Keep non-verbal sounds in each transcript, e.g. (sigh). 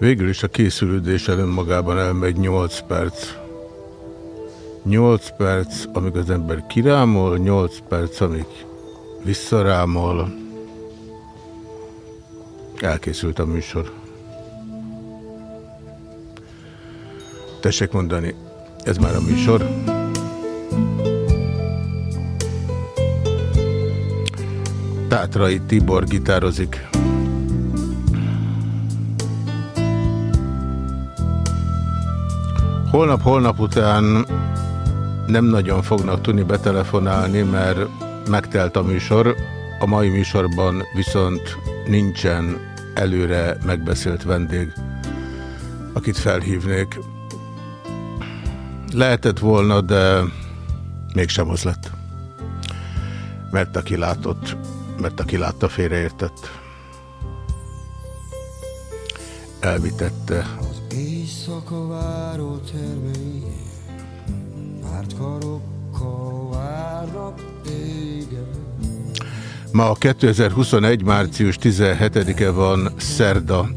Végül is a készülődés önmagában elmegy 8 perc. 8 perc, amíg az ember kirámol, 8 perc, amíg visszarámol. Elkészült a műsor. Tessék mondani, ez már a műsor. Tátrai Tibor gitározik. Holnap-holnap után nem nagyon fognak tudni betelefonálni, mert megtelt a műsor. A mai műsorban viszont nincsen előre megbeszélt vendég, akit felhívnék. Lehetett volna, de mégsem az lett. Mert aki látott, mert aki látta félreértett. Elvitette Éjszaka váró termei karokkal várnak Ma a 2021. március 17-e van szerda.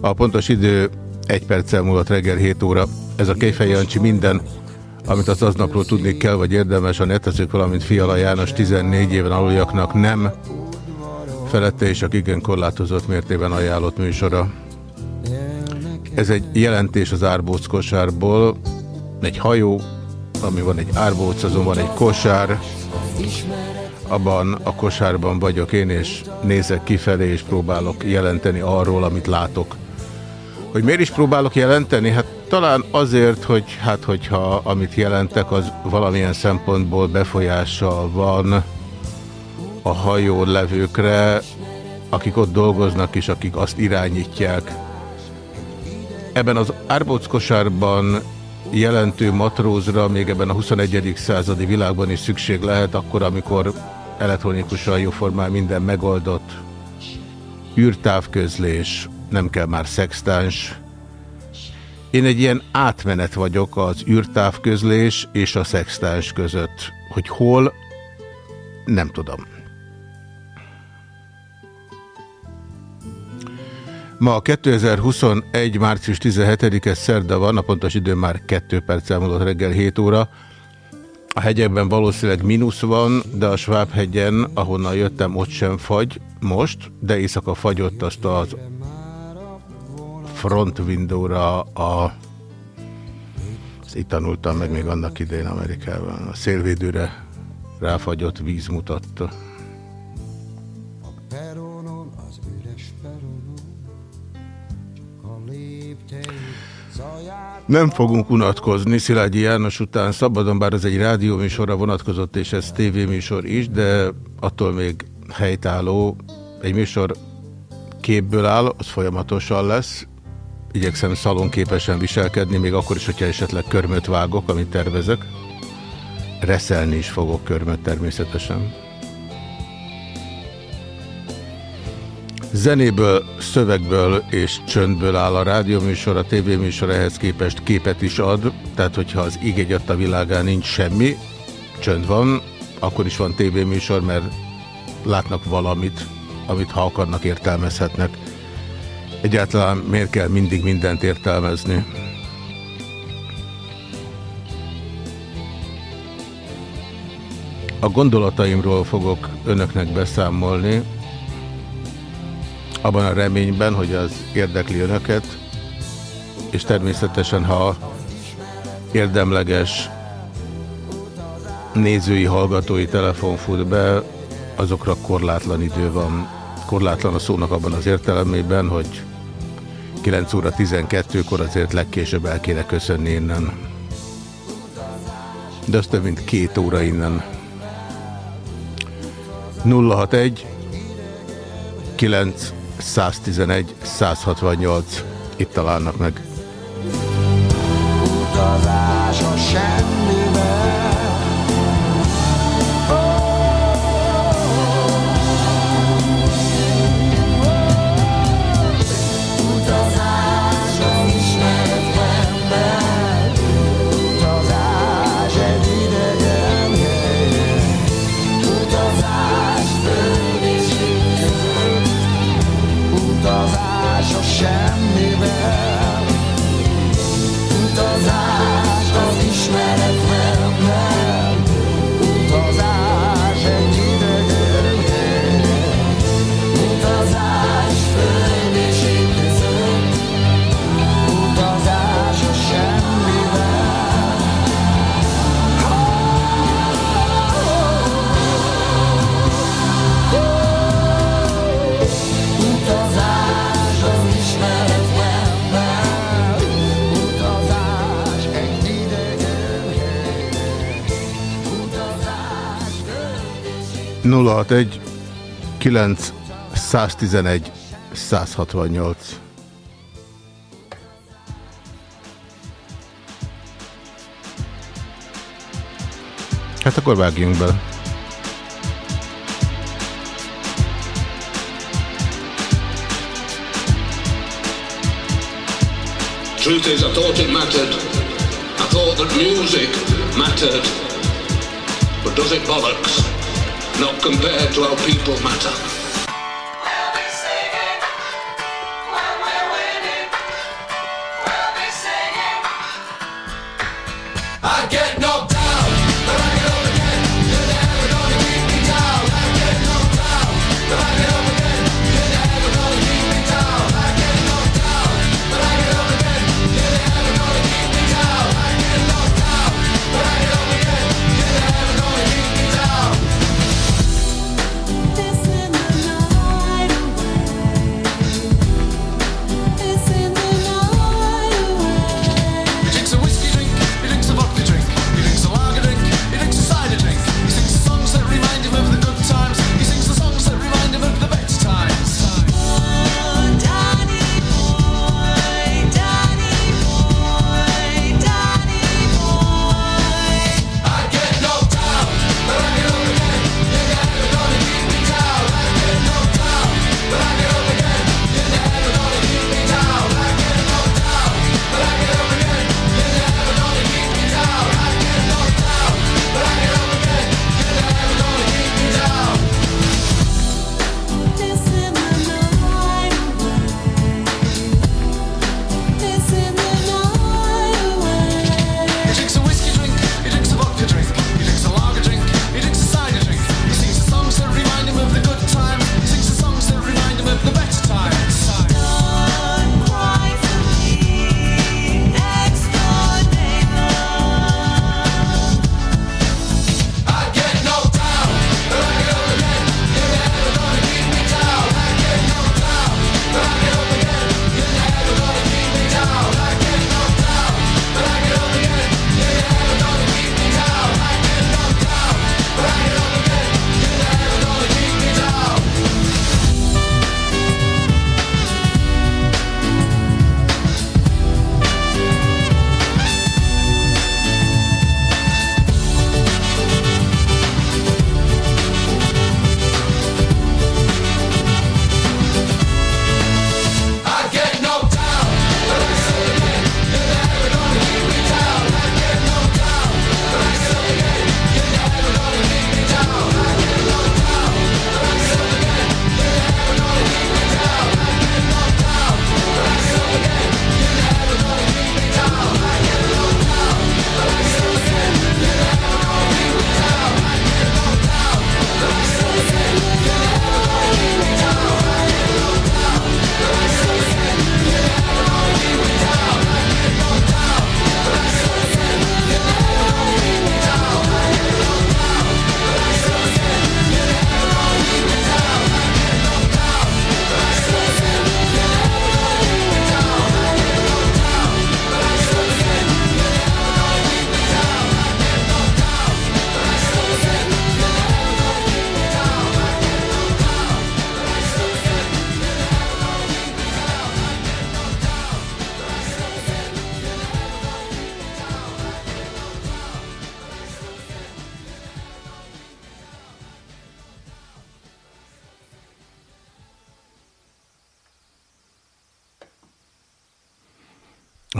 A pontos idő egy perccel múlott reggel 7 óra. Ez a Kejfej Jancsi minden, amit az aznapról tudni kell, vagy érdemes a netezők, valamint Fiala János 14 éven aluljaknak nem felette és a igen korlátozott mértében ajánlott műsora. Ez egy jelentés az árbóc kosárból. Egy hajó, ami van egy árbóc, azon van egy kosár. Abban a kosárban vagyok én, és nézek kifelé, és próbálok jelenteni arról, amit látok. Hogy miért is próbálok jelenteni? Hát talán azért, hogy hát hogyha amit jelentek, az valamilyen szempontból befolyással van a hajó levőkre, akik ott dolgoznak, és akik azt irányítják. Ebben az árbóckosárban jelentő matrózra még ebben a 21. századi világban is szükség lehet, akkor, amikor elektronikusan jóformán minden megoldott, űrtávközlés, nem kell már szextáns. Én egy ilyen átmenet vagyok az űrtávközlés és a szextáns között. Hogy hol, nem tudom. Ma a 2021. március 17-e szerda van, a pontos idő már 2 perc elmúlott reggel 7 óra. A hegyekben valószínűleg mínusz van, de a Sváb-hegyen, ahonnan jöttem, ott sem fagy most, de éjszaka fagyott azt az front window-ra a itt tanultam meg még annak idején Amerikában. A szélvédőre ráfagyott víz mutatta. Nem fogunk unatkozni Szilágyi János után szabadon, bár ez egy rádióműsorra vonatkozott, és ez tévéműsor is, de attól még helytálló. Egy műsor képből áll, az folyamatosan lesz. Igyekszem szalonképesen viselkedni, még akkor is, hogyha esetleg körmöt vágok, amit tervezek. Reszelni is fogok körmöt természetesen. Zenéből, szövegből és csöndből áll a rádióműsor, a tévéműsor ehhez képest képet is ad, tehát hogyha az íg a világán nincs semmi, csönd van, akkor is van tévéműsor, mert látnak valamit, amit ha akarnak értelmezhetnek. Egyáltalán miért kell mindig mindent értelmezni? A gondolataimról fogok önöknek beszámolni, abban a reményben, hogy az érdekli önöket, és természetesen, ha érdemleges nézői, hallgatói telefon fut be, azokra korlátlan idő van. Korlátlan a szónak abban az értelemében, hogy 9 óra 12-kor azért legkésőbb el kéne köszönni innen. De az több mint két óra innen. 061 9 111, 168. Itt találnak meg. 061 9 111 168 Hát akkor vágjunk bele. Truth is, I thought it mattered. I thought that music mattered. But does it bollocks? Not compared to how people matter.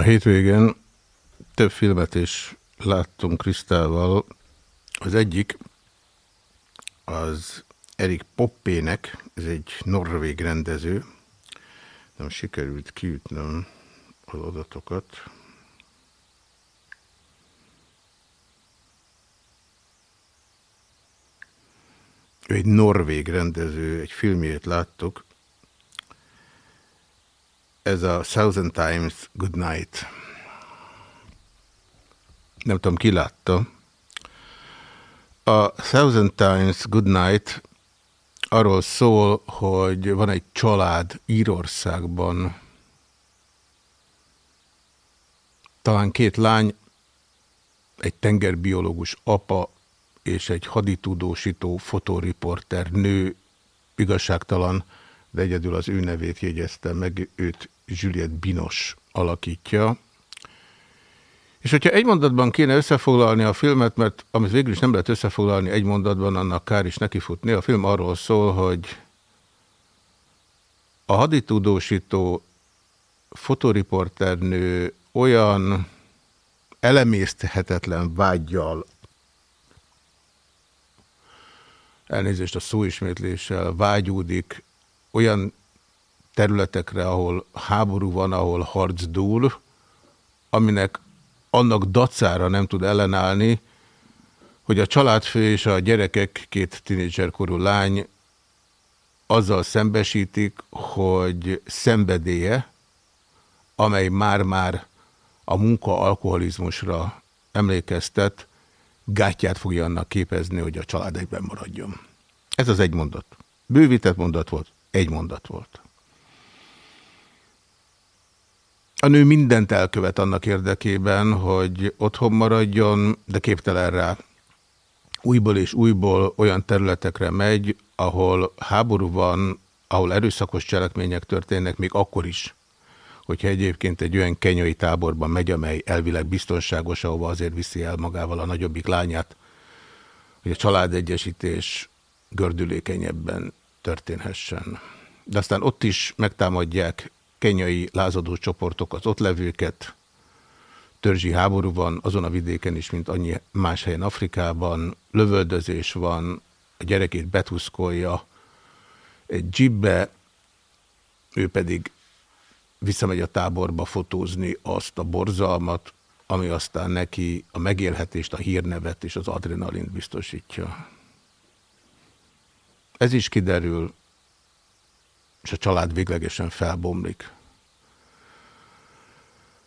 Hétvégén több filmet is láttunk Krisztával. Az egyik az Erik Poppének, ez egy norvég rendező. Nem sikerült kiütnöm az adatokat. Ő egy norvég rendező, egy filmjét láttuk, ez a Thousand Times Good Night. Nem tudom, ki látta. A Thousand Times Good Night arról szól, hogy van egy család Írországban, talán két lány, egy tengerbiológus apa és egy haditudósító fotóriporter nő igazságtalan, de egyedül az ő nevét jegyezte meg, őt Juliette Binos alakítja. És hogyha egy mondatban kéne összefoglalni a filmet, mert amit végül is nem lehet összefoglalni egy mondatban, annak kár is nekifutni. A film arról szól, hogy a haditudósító fotoriporternő olyan elemészthetetlen vágyjal, elnézést a szóismétléssel vágyódik olyan területekre, ahol háború van, ahol harc dúl, aminek annak dacára nem tud ellenállni, hogy a családfő és a gyerekek, két tinédzserkorú lány azzal szembesítik, hogy szenvedélye, amely már-már a munka alkoholizmusra emlékeztet, gátját fogja annak képezni, hogy a család egyben maradjon. Ez az egy mondat. Bővített mondat volt, egy mondat volt. A nő mindent elkövet annak érdekében, hogy otthon maradjon, de képtelen rá. Újból és újból olyan területekre megy, ahol háború van, ahol erőszakos cselekmények történnek, még akkor is, hogyha egyébként egy olyan kenyai táborban megy, amely elvileg biztonságos, ahova azért viszi el magával a nagyobbik lányát, hogy a családegyesítés gördülékenyebben történhessen. De aztán ott is megtámadják kenyai lázadó csoportok az ott levőket, törzsi háború van azon a vidéken is, mint annyi más helyen Afrikában, lövöldözés van, a gyerekét betuszkolja egy dzsibbe, ő pedig visszamegy a táborba fotózni azt a borzalmat, ami aztán neki a megélhetést, a hírnevet és az adrenalint biztosítja. Ez is kiderül, és a család véglegesen felbomlik.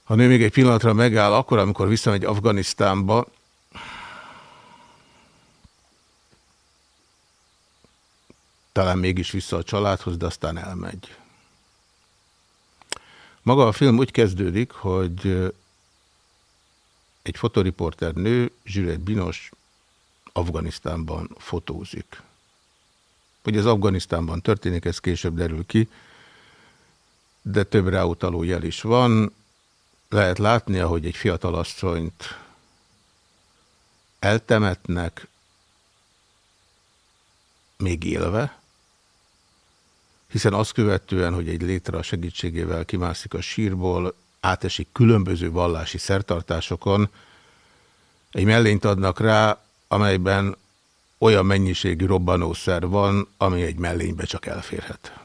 A nő még egy pillanatra megáll, akkor, amikor visszamegy Afganisztánba, talán mégis vissza a családhoz, de aztán elmegy. Maga a film úgy kezdődik, hogy egy fotoriporter nő, Zsület Binos, Afganisztánban fotózik. Hogy az Afganisztánban történik, ez később derül ki, de több ráutaló jel is van. Lehet látni, hogy egy fiatalasszonyt eltemetnek, még élve, hiszen azt követően, hogy egy létre a segítségével kimászik a sírból, átesik különböző vallási szertartásokon, egy mellényt adnak rá, amelyben olyan mennyiségű robbanószer van, ami egy mellénybe csak elférhet.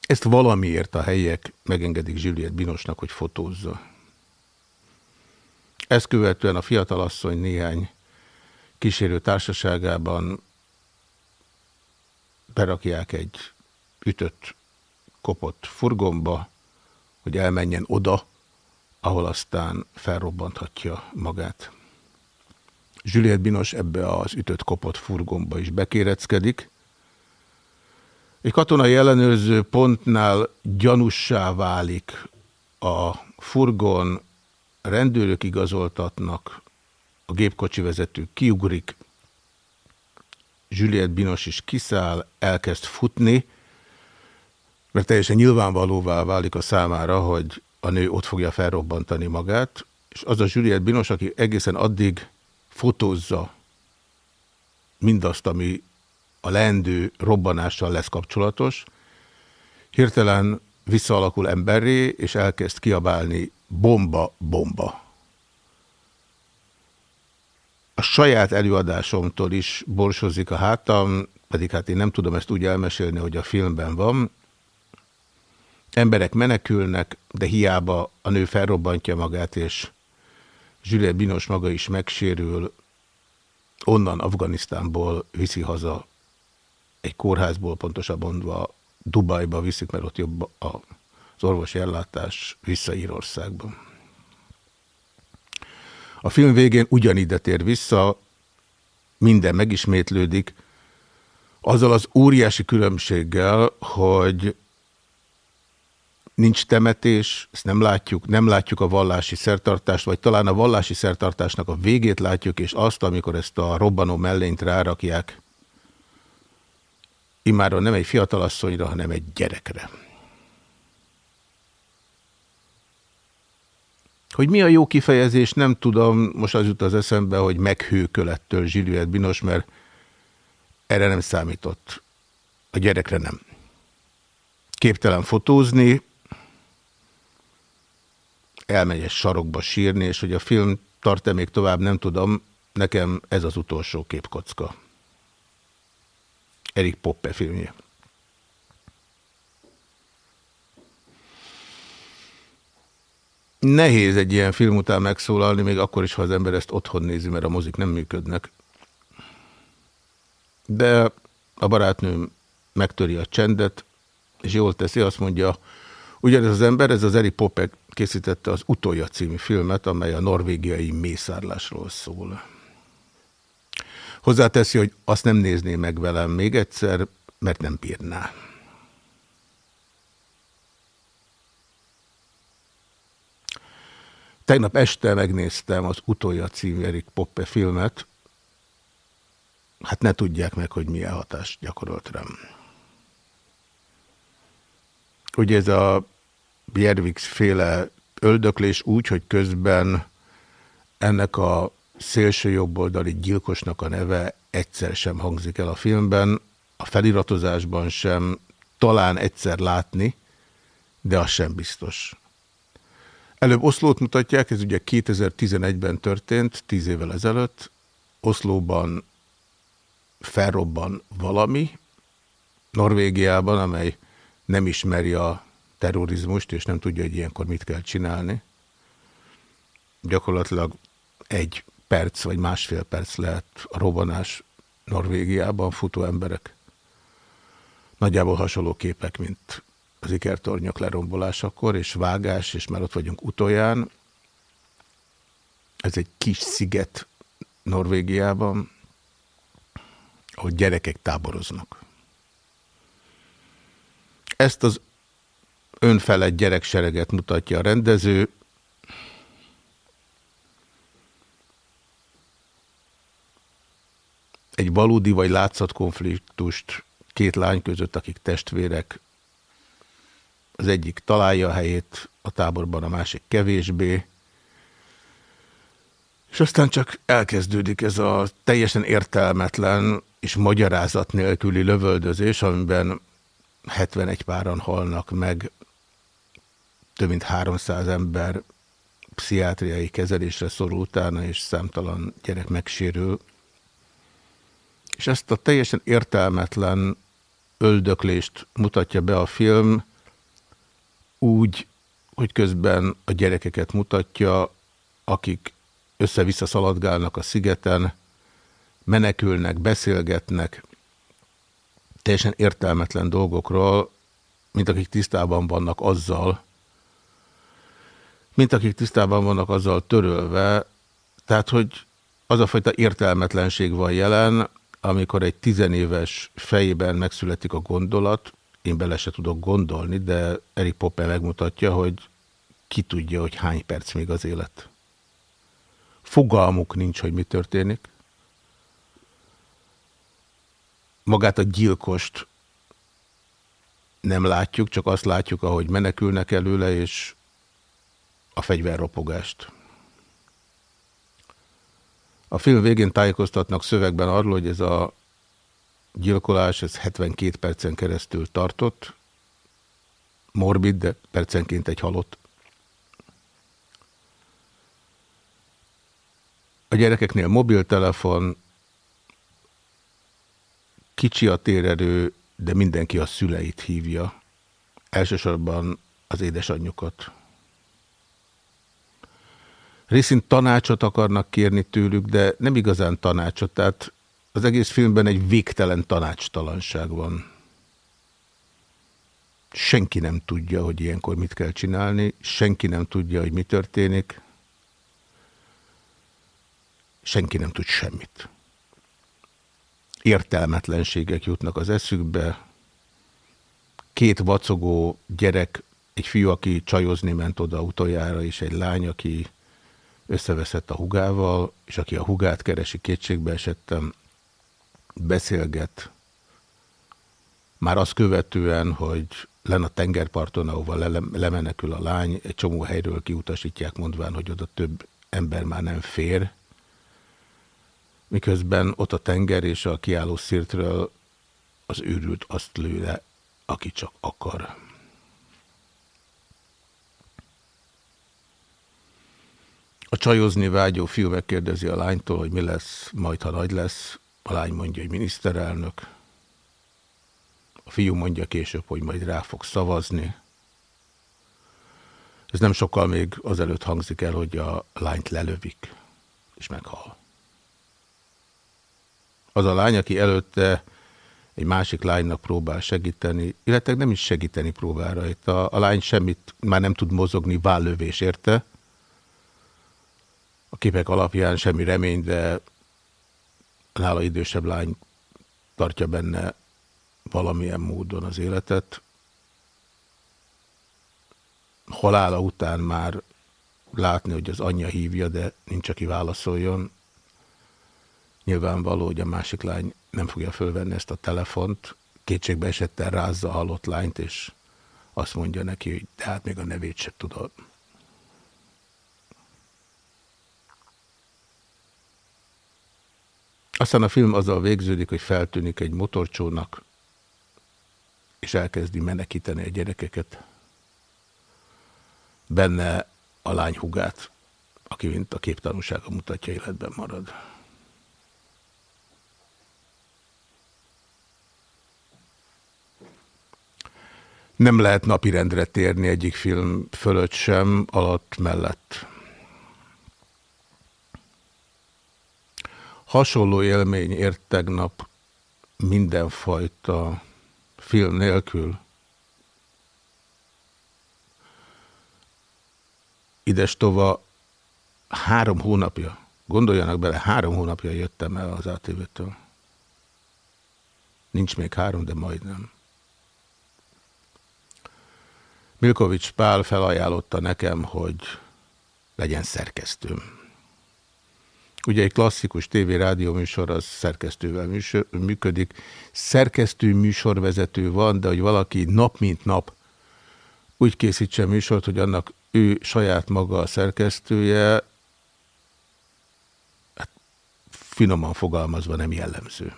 Ezt valamiért a helyiek megengedik Zsiliet Binosnak, hogy fotózza. Ezt követően a fiatalasszony néhány kísérő társaságában berakják egy ütött, kopott furgomba, hogy elmenjen oda, ahol aztán felrobbanthatja magát. Juliette Binos ebbe az ütött, kopott furgomba is bekéreckedik. Egy katonai ellenőrző pontnál gyanussá válik a furgon, rendőrök igazoltatnak, a gépkocsi vezető kiugrik, Juliette Binos is kiszáll, elkezd futni, mert teljesen nyilvánvalóvá válik a számára, hogy a nő ott fogja felrobbantani magát, és az a Juliette Binos, aki egészen addig fotózza mindazt, ami a leendő robbanással lesz kapcsolatos, hirtelen visszaalakul emberré, és elkezd kiabálni bomba, bomba a saját előadásomtól is borsozik a hátam, pedig hát én nem tudom ezt úgy elmesélni, hogy a filmben van. Emberek menekülnek, de hiába a nő felrobbantja magát, és Zsüle Binos maga is megsérül, onnan Afganisztánból viszi haza egy kórházból, pontosabban mondva Dubajba viszik, mert ott jobb az orvosi ellátás vissza Írországban. A film végén ugyanide tér vissza, minden megismétlődik, azzal az óriási különbséggel, hogy nincs temetés, ezt nem látjuk, nem látjuk a vallási szertartást, vagy talán a vallási szertartásnak a végét látjuk, és azt, amikor ezt a robbanó mellényt rárakják, imáron nem egy fiatalasszonyra, hanem egy gyerekre. Hogy mi a jó kifejezés, nem tudom, most az jut az eszembe, hogy meghőkölettől Zsiliet Binos, mert erre nem számított. A gyerekre nem. Képtelen fotózni, elmegy egy sarokba sírni, és hogy a film tart-e még tovább, nem tudom, nekem ez az utolsó képkocka. Erik Poppe filmje. Nehéz egy ilyen film után megszólalni, még akkor is, ha az ember ezt otthon nézi, mert a mozik nem működnek. De a barátnőm megtöri a csendet, és jól teszi, azt mondja, ugyanez az ember, ez az Eri Popek készítette az Utolja című filmet, amely a norvégiai mészárlásról szól. Hozzáteszi, hogy azt nem nézné meg velem még egyszer, mert nem bírná. Tegnap este megnéztem az Utolja című Erik Poppe filmet. Hát ne tudják meg, hogy milyen hatást gyakorolt rám. Ugye ez a Bjervix féle öldöklés úgy, hogy közben ennek a szélső jobboldali gyilkosnak a neve egyszer sem hangzik el a filmben, a feliratozásban sem, talán egyszer látni, de az sem biztos. Előbb Oszlót mutatják, ez ugye 2011-ben történt, tíz évvel ezelőtt. Oszlóban felrobban valami, Norvégiában, amely nem ismeri a terrorizmust, és nem tudja, hogy ilyenkor mit kell csinálni. Gyakorlatilag egy perc vagy másfél perc lehet a robbanás Norvégiában futó emberek. Nagyjából hasonló képek, mint az ikertornyok lerombolásakor, és vágás, és már ott vagyunk utolján. Ez egy kis sziget Norvégiában, ahol gyerekek táboroznak. Ezt az önfelett gyereksereget mutatja a rendező. Egy valódi vagy látszatkonfliktust két lány között, akik testvérek, az egyik találja a helyét a táborban, a másik kevésbé. És aztán csak elkezdődik ez a teljesen értelmetlen és magyarázat nélküli lövöldözés, amiben 71 páran halnak meg, több mint 300 ember pszichiátriai kezelésre szorul utána, és számtalan gyerek megsérül. És ezt a teljesen értelmetlen öldöklést mutatja be a film, úgy, hogy közben a gyerekeket mutatja, akik össze-vissza szaladgálnak a szigeten, menekülnek, beszélgetnek, teljesen értelmetlen dolgokról, mint akik tisztában vannak azzal, mint akik tisztában vannak azzal törölve, tehát, hogy az a fajta értelmetlenség van jelen, amikor egy tizenéves fejében megszületik a gondolat, én bele se tudok gondolni, de Erik Poppe megmutatja, hogy ki tudja, hogy hány perc még az élet. Fogalmuk nincs, hogy mi történik. Magát a gyilkost nem látjuk, csak azt látjuk, ahogy menekülnek előle, és a fegyverropogást. A film végén tájékoztatnak szövegben arról, hogy ez a gyilkolás ez 72 percen keresztül tartott, morbid, de percenként egy halott. A gyerekeknél mobiltelefon, kicsi a térerő, de mindenki a szüleit hívja. Elsősorban az édesanyjukat. Részint tanácsot akarnak kérni tőlük, de nem igazán tanácsot, tehát az egész filmben egy végtelen tanácstalanság van. Senki nem tudja, hogy ilyenkor mit kell csinálni, senki nem tudja, hogy mi történik, senki nem tud semmit. Értelmetlenségek jutnak az eszükbe, két vacogó gyerek egy fiú, aki csajozni ment oda utoljára, és egy lány, aki összeveszett a hugával, és aki a hugát keresi, kétségbe esettem, beszélget, már azt követően, hogy len a tengerparton, ahova le lemenekül a lány, egy csomó helyről kiutasítják, mondván, hogy oda több ember már nem fér, miközben ott a tenger és a kiálló szirtről az őrült azt lőle, aki csak akar. A csajozni vágyó fiú megkérdezi a lánytól, hogy mi lesz majd, ha nagy lesz. A lány mondja, hogy miniszterelnök. A fiú mondja később, hogy majd rá fog szavazni. Ez nem sokkal még azelőtt hangzik el, hogy a lányt lelövik, és meghal. Az a lány, aki előtte egy másik lánynak próbál segíteni, illetve nem is segíteni próbál rajta. A lány semmit már nem tud mozogni, vállövés érte. A képek alapján semmi remény, de nála idősebb lány tartja benne valamilyen módon az életet. Halála után már látni, hogy az anyja hívja, de nincs, aki válaszoljon. Nyilvánvaló, hogy a másik lány nem fogja fölvenni ezt a telefont, kétségbe esetten rázza a halott lányt, és azt mondja neki, hogy de hát még a nevét se tudod. Aztán a film azzal végződik, hogy feltűnik egy motorcsónak, és elkezdi menekíteni a gyerekeket. Benne a lány hugát, aki mint a képtanúsága mutatja, életben marad. Nem lehet napirendre térni egyik film fölött sem, alatt mellett. Hasonló élmény ért tegnap mindenfajta film nélkül. Idestova három hónapja, gondoljanak bele, három hónapja jöttem el az ATV-től. Nincs még három, de majdnem. Milkovics Pál felajánlotta nekem, hogy legyen szerkesztőm. Ugye egy klasszikus tévé-rádió műsor az szerkesztővel műsor, működik. Szerkesztő műsorvezető van, de hogy valaki nap mint nap úgy készítse műsort, hogy annak ő saját maga a szerkesztője, hát finoman fogalmazva nem jellemző.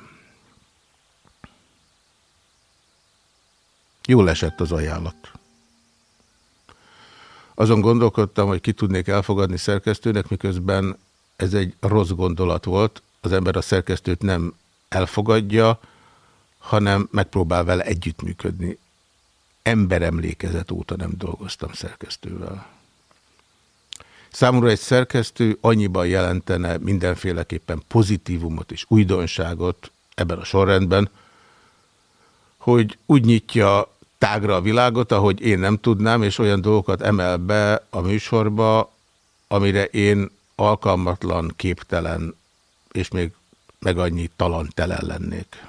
Jól esett az ajánlat. Azon gondolkodtam, hogy ki tudnék elfogadni szerkesztőnek, miközben ez egy rossz gondolat volt. Az ember a szerkesztőt nem elfogadja, hanem megpróbál vele együttműködni. Emberemlékezet óta nem dolgoztam szerkesztővel. Számomra egy szerkesztő annyiban jelentene mindenféleképpen pozitívumot és újdonságot ebben a sorrendben, hogy úgy nyitja tágra a világot, ahogy én nem tudnám, és olyan dolgokat emel be a műsorba, amire én alkalmatlan, képtelen, és még meg annyi talantelen lennék.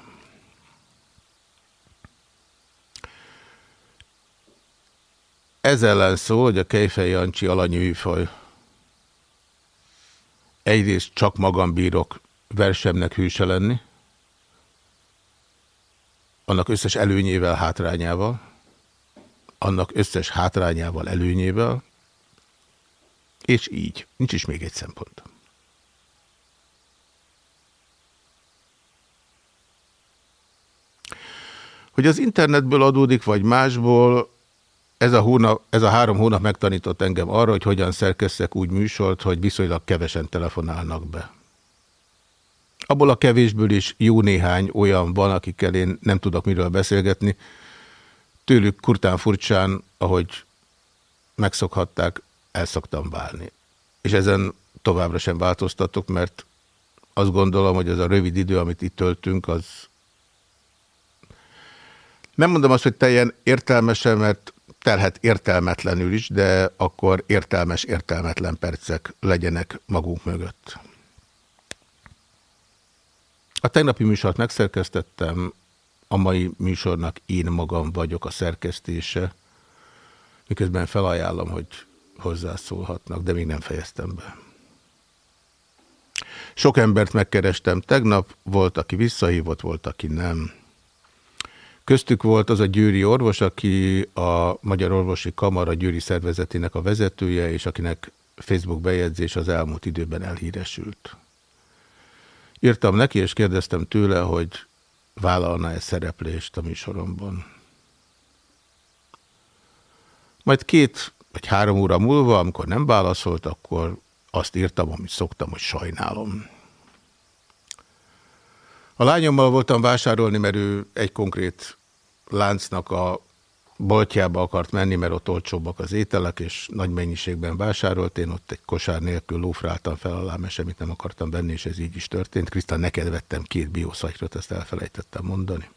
Ez ellen szól, hogy a Kejfej Jancsi alanyú műfaj. Egyrészt csak magam bírok versemnek hűse lenni, annak összes előnyével, hátrányával, annak összes hátrányával, előnyével, és így. Nincs is még egy szempont. Hogy az internetből adódik, vagy másból, ez a, hónap, ez a három hónap megtanított engem arra, hogy hogyan szerkesztek úgy műsort, hogy viszonylag kevesen telefonálnak be. Abból a kevésből is jó néhány olyan van, akikkel én nem tudok miről beszélgetni. Tőlük kurtán furcsán, ahogy megszokhatták, el szoktam válni. És ezen továbbra sem változtatok, mert azt gondolom, hogy ez a rövid idő, amit itt töltünk, az nem mondom azt, hogy teljen értelmesen, mert telhet értelmetlenül is, de akkor értelmes, értelmetlen percek legyenek magunk mögött. A tegnapi műsort megszerkesztettem, a mai műsornak én magam vagyok a szerkesztése, miközben felajánlom, hogy hozzászólhatnak, de még nem fejeztem be. Sok embert megkerestem tegnap, volt, aki visszahívott, volt, aki nem. Köztük volt az a győri orvos, aki a Magyar Orvosi Kamara győri szervezetének a vezetője, és akinek Facebook bejegyzés az elmúlt időben elhíresült. Írtam neki, és kérdeztem tőle, hogy vállalna-e szereplést a műsoromban. Majd két vagy három óra múlva, amikor nem válaszolt, akkor azt írtam, amit szoktam, hogy sajnálom. A lányommal voltam vásárolni, mert ő egy konkrét láncnak a boltjába akart menni, mert ott olcsóbbak az ételek, és nagy mennyiségben vásárolt. Én ott egy kosár nélkül lófráltam fel alá, mert semmit nem akartam venni, és ez így is történt. Krisztán, neked vettem két bioszagyrot, ezt elfelejtettem mondani.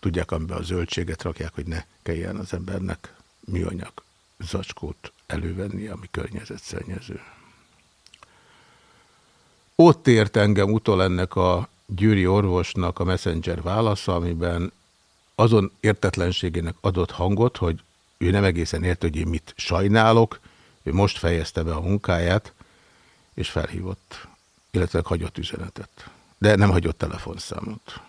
Tudják, amiben a zöldséget rakják, hogy ne kelljen az embernek műanyag zacskót elővenni, ami környezetszennyező. Ott ért engem utol ennek a gyűri orvosnak a messenger válasza, amiben azon értetlenségének adott hangot, hogy ő nem egészen ért, hogy én mit sajnálok, ő most fejezte be a munkáját, és felhívott, illetve hagyott üzenetet. De nem hagyott telefonszámot.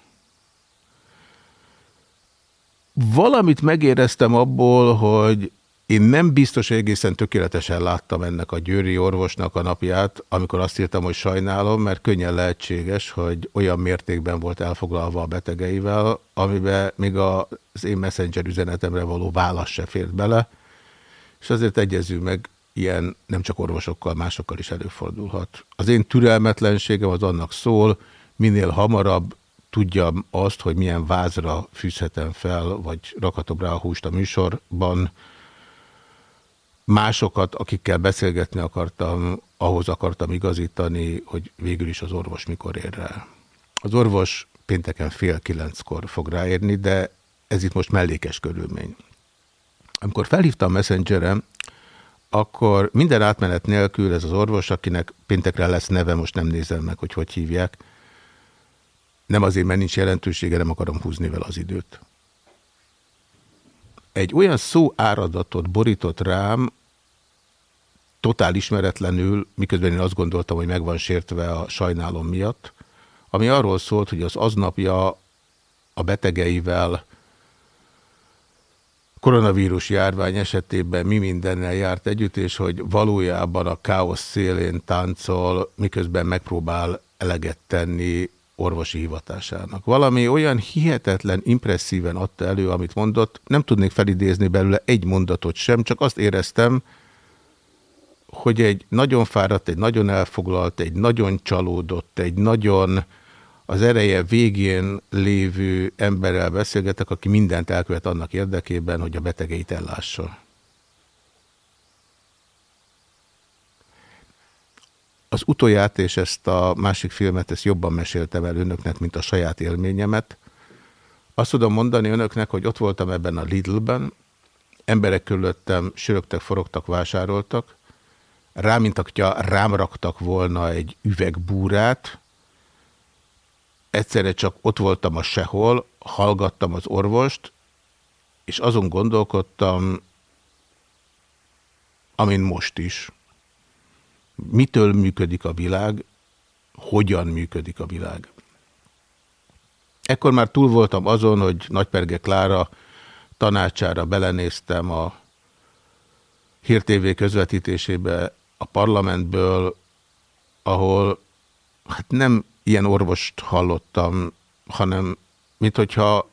Valamit megéreztem abból, hogy én nem biztos, hogy egészen tökéletesen láttam ennek a győri orvosnak a napját, amikor azt írtam, hogy sajnálom, mert könnyen lehetséges, hogy olyan mértékben volt elfoglalva a betegeivel, amiben még az én messenger üzenetemre való válasz se fért bele, és azért egyezünk meg, ilyen nem csak orvosokkal, másokkal is előfordulhat. Az én türelmetlenségem az annak szól, minél hamarabb tudjam azt, hogy milyen vázra fűzhetem fel, vagy rakhatom rá a húst a műsorban, másokat, akikkel beszélgetni akartam, ahhoz akartam igazítani, hogy végül is az orvos mikor ér rá. Az orvos pénteken fél kilenckor fog ráérni, de ez itt most mellékes körülmény. Amikor felhívtam messengerem, akkor minden átmenet nélkül ez az orvos, akinek péntekre lesz neve, most nem nézem meg, hogy hogy hívják, nem azért, mert nincs jelentősége, nem akarom húzni vele az időt. Egy olyan szó áradatot borított rám, totál ismeretlenül, miközben én azt gondoltam, hogy meg van sértve a sajnálom miatt, ami arról szólt, hogy az aznapja a betegeivel koronavírus járvány esetében mi mindennel járt együtt, és hogy valójában a káosz szélén táncol, miközben megpróbál eleget tenni orvosi hivatásának. Valami olyan hihetetlen, impresszíven adta elő, amit mondott, nem tudnék felidézni belőle egy mondatot sem, csak azt éreztem, hogy egy nagyon fáradt, egy nagyon elfoglalt, egy nagyon csalódott, egy nagyon az ereje végén lévő emberrel beszélgetek, aki mindent elkövet annak érdekében, hogy a betegeit ellássa. Az utolját és ezt a másik filmet, ezt jobban meséltem el önöknek, mint a saját élményemet. Azt tudom mondani önöknek, hogy ott voltam ebben a Lidlben, emberek körülöttem sörögtek, forogtak, vásároltak, rá, mint akitya rám raktak volna egy üvegbúrát, egyszerre csak ott voltam a sehol, hallgattam az orvost, és azon gondolkodtam, amin most is. Mitől működik a világ, hogyan működik a világ. Ekkor már túl voltam azon, hogy Nagyperge Klára tanácsára belenéztem a Hír TV közvetítésébe a parlamentből, ahol hát nem ilyen orvost hallottam, hanem mint hogyha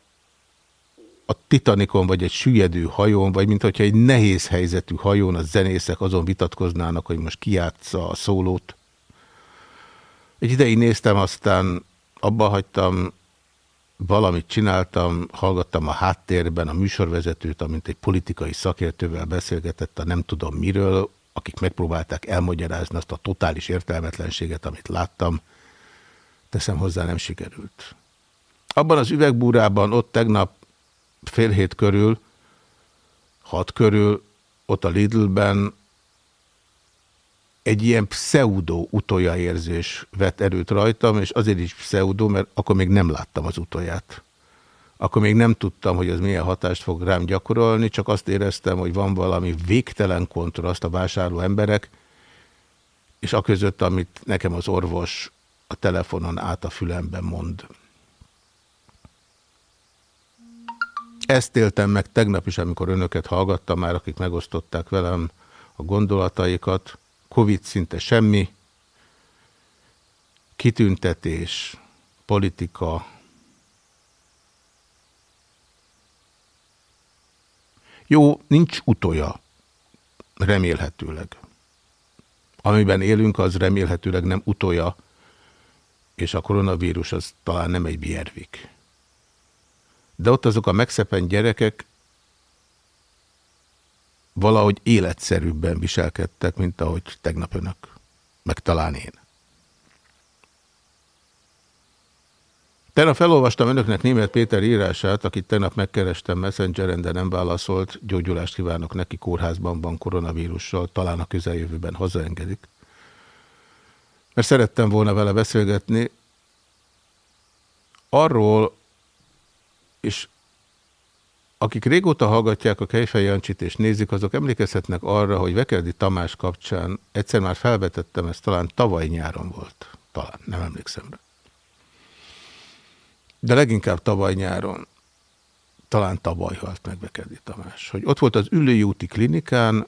a Titanikon, vagy egy süllyedő hajón, vagy mint hogyha egy nehéz helyzetű hajón a zenészek azon vitatkoznának, hogy most kiátsza a szólót. Egy ideig néztem, aztán abba hagytam, valamit csináltam, hallgattam a háttérben a műsorvezetőt, amint egy politikai szakértővel beszélgetett a nem tudom miről, akik megpróbálták elmagyarázni azt a totális értelmetlenséget, amit láttam, teszem hozzá, nem sikerült. Abban az üvegbúrában ott tegnap fél hét körül, hat körül, ott a Lidlben egy ilyen pseudo utoljáérzés vett erőt rajtam, és azért is pseudo, mert akkor még nem láttam az utolját. akkor még nem tudtam, hogy az milyen hatást fog rám gyakorolni, csak azt éreztem, hogy van valami végtelen kontraszt a vásárló emberek, és a között, amit nekem az orvos a telefonon át a fülemben mond. Ezt éltem meg tegnap is, amikor önöket hallgattam már, akik megosztották velem a gondolataikat. Covid szinte semmi. Kitüntetés, politika. Jó, nincs utolja, remélhetőleg. Amiben élünk, az remélhetőleg nem utolja, és a koronavírus az talán nem egy biervik. De ott azok a megszepen gyerekek valahogy életszerűbben viselkedtek, mint ahogy tegnap önök, meg talán én. Tegnap felolvastam önöknek német Péter írását, akit tegnap megkerestem Messengeren, de nem válaszolt. Gyógyulást kívánok neki, kórházban van koronavírussal, talán a közeljövőben hazaengedik. Mert szerettem volna vele beszélgetni arról, és akik régóta hallgatják a Kejfej Jancsit és nézik, azok emlékezhetnek arra, hogy Vekerdi Tamás kapcsán egyszer már felvetettem, ez talán tavaly nyáron volt. Talán, nem emlékszem rá. De leginkább tavaly nyáron, talán tavaly halt meg Vekerdi Tamás, hogy ott volt az Ülői úti klinikán,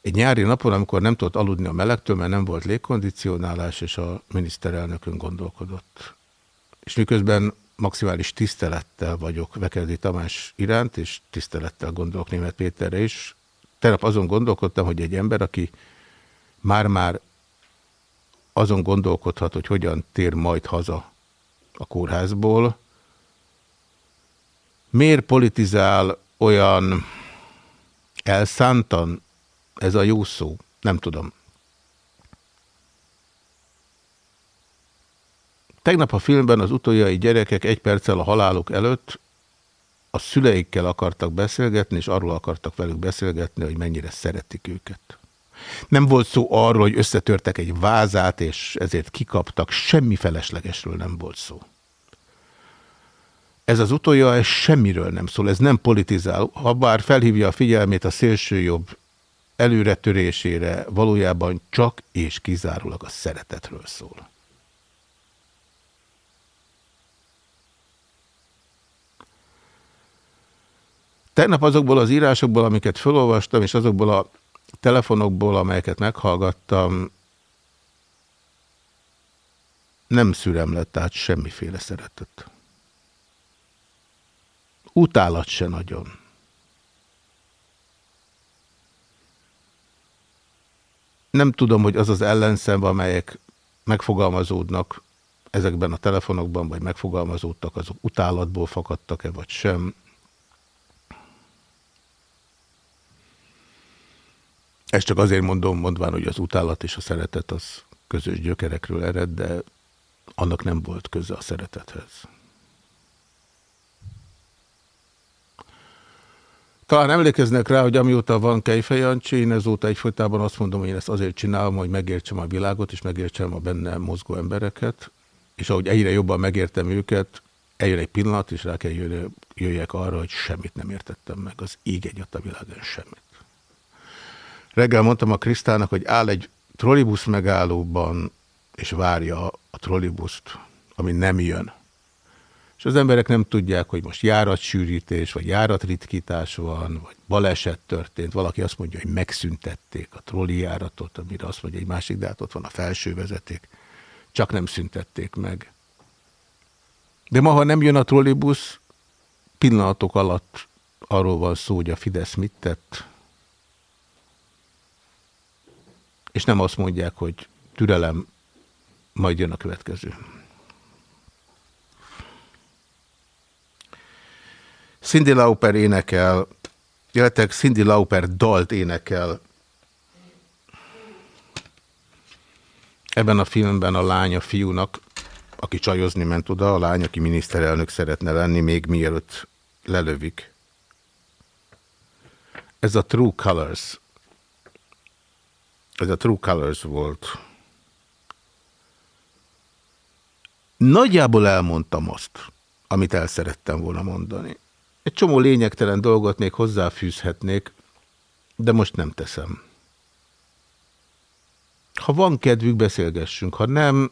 egy nyári napon, amikor nem tudott aludni a melegtől, mert nem volt légkondicionálás, és a miniszterelnökön gondolkodott. És miközben maximális tisztelettel vagyok Vekerdi Tamás iránt, és tisztelettel gondolok Német Péterre is. Tegnap azon gondolkodtam, hogy egy ember, aki már-már azon gondolkodhat, hogy hogyan tér majd haza a kórházból, miért politizál olyan elszántan, ez a jó szó, nem tudom. Tegnap a filmben az utoljai gyerekek egy perccel a haláluk előtt a szüleikkel akartak beszélgetni, és arról akartak velük beszélgetni, hogy mennyire szeretik őket. Nem volt szó arról, hogy összetörtek egy vázát, és ezért kikaptak, semmi feleslegesről nem volt szó. Ez az utolja, ez semmiről nem szól, ez nem politizál. Ha bár felhívja a figyelmét a szélsőjobb előretörésére, valójában csak és kizárólag a szeretetről szól. Tegnap azokból az írásokból, amiket felolvastam, és azokból a telefonokból, amelyeket meghallgattam, nem szürem lett át semmiféle szeretet. Utálat se nagyon. Nem tudom, hogy az az ellenszem, amelyek megfogalmazódnak ezekben a telefonokban, vagy megfogalmazódtak, azok utálatból fakadtak-e, vagy sem. Ezt csak azért mondom, mondván, hogy az utálat és a szeretet az közös gyökerekről ered, de annak nem volt köze a szeretethez. Talán emlékeznek rá, hogy amióta van Kejfej Jancsi, én ezóta egyfolytában azt mondom, hogy én ezt azért csinálom, hogy megértsem a világot, és megértsem a benne mozgó embereket, és ahogy egyre jobban megértem őket, eljön egy pillanat, és rá kell jöjjek arra, hogy semmit nem értettem meg, az ég egy a világon semmit. Reggel mondtam a Krisztának, hogy áll egy trollibusz megállóban, és várja a trollibuszt, ami nem jön. És az emberek nem tudják, hogy most járatsűrítés, vagy járatritkítás van, vagy baleset történt. Valaki azt mondja, hogy megszüntették a trolli járatot, amire azt mondja egy másik, de hát ott van a felső vezeték. Csak nem szüntették meg. De ma, ha nem jön a trollibusz, pillanatok alatt arról van szó, hogy a Fidesz mit tett, és nem azt mondják, hogy türelem, majd jön a következő. Cindy Lauper énekel, illetve Cindy Lauper dalt énekel. Ebben a filmben a lánya fiúnak, aki csajozni ment oda, a lány, aki miniszterelnök szeretne lenni, még mielőtt lelövik. Ez a True Colors ez a True Colors volt. Nagyjából elmondtam azt, amit el szerettem volna mondani. Egy csomó lényegtelen dolgot még hozzáfűzhetnék, de most nem teszem. Ha van kedvük, beszélgessünk. Ha nem,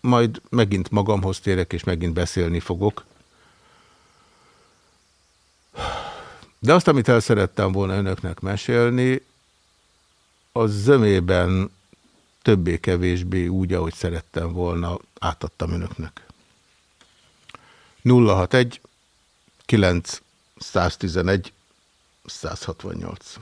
majd megint magamhoz térek, és megint beszélni fogok. De azt, amit el szerettem volna önöknek mesélni, az zömében többé-kevésbé úgy, ahogy szerettem volna, átadtam önöknek. 061 9 111 168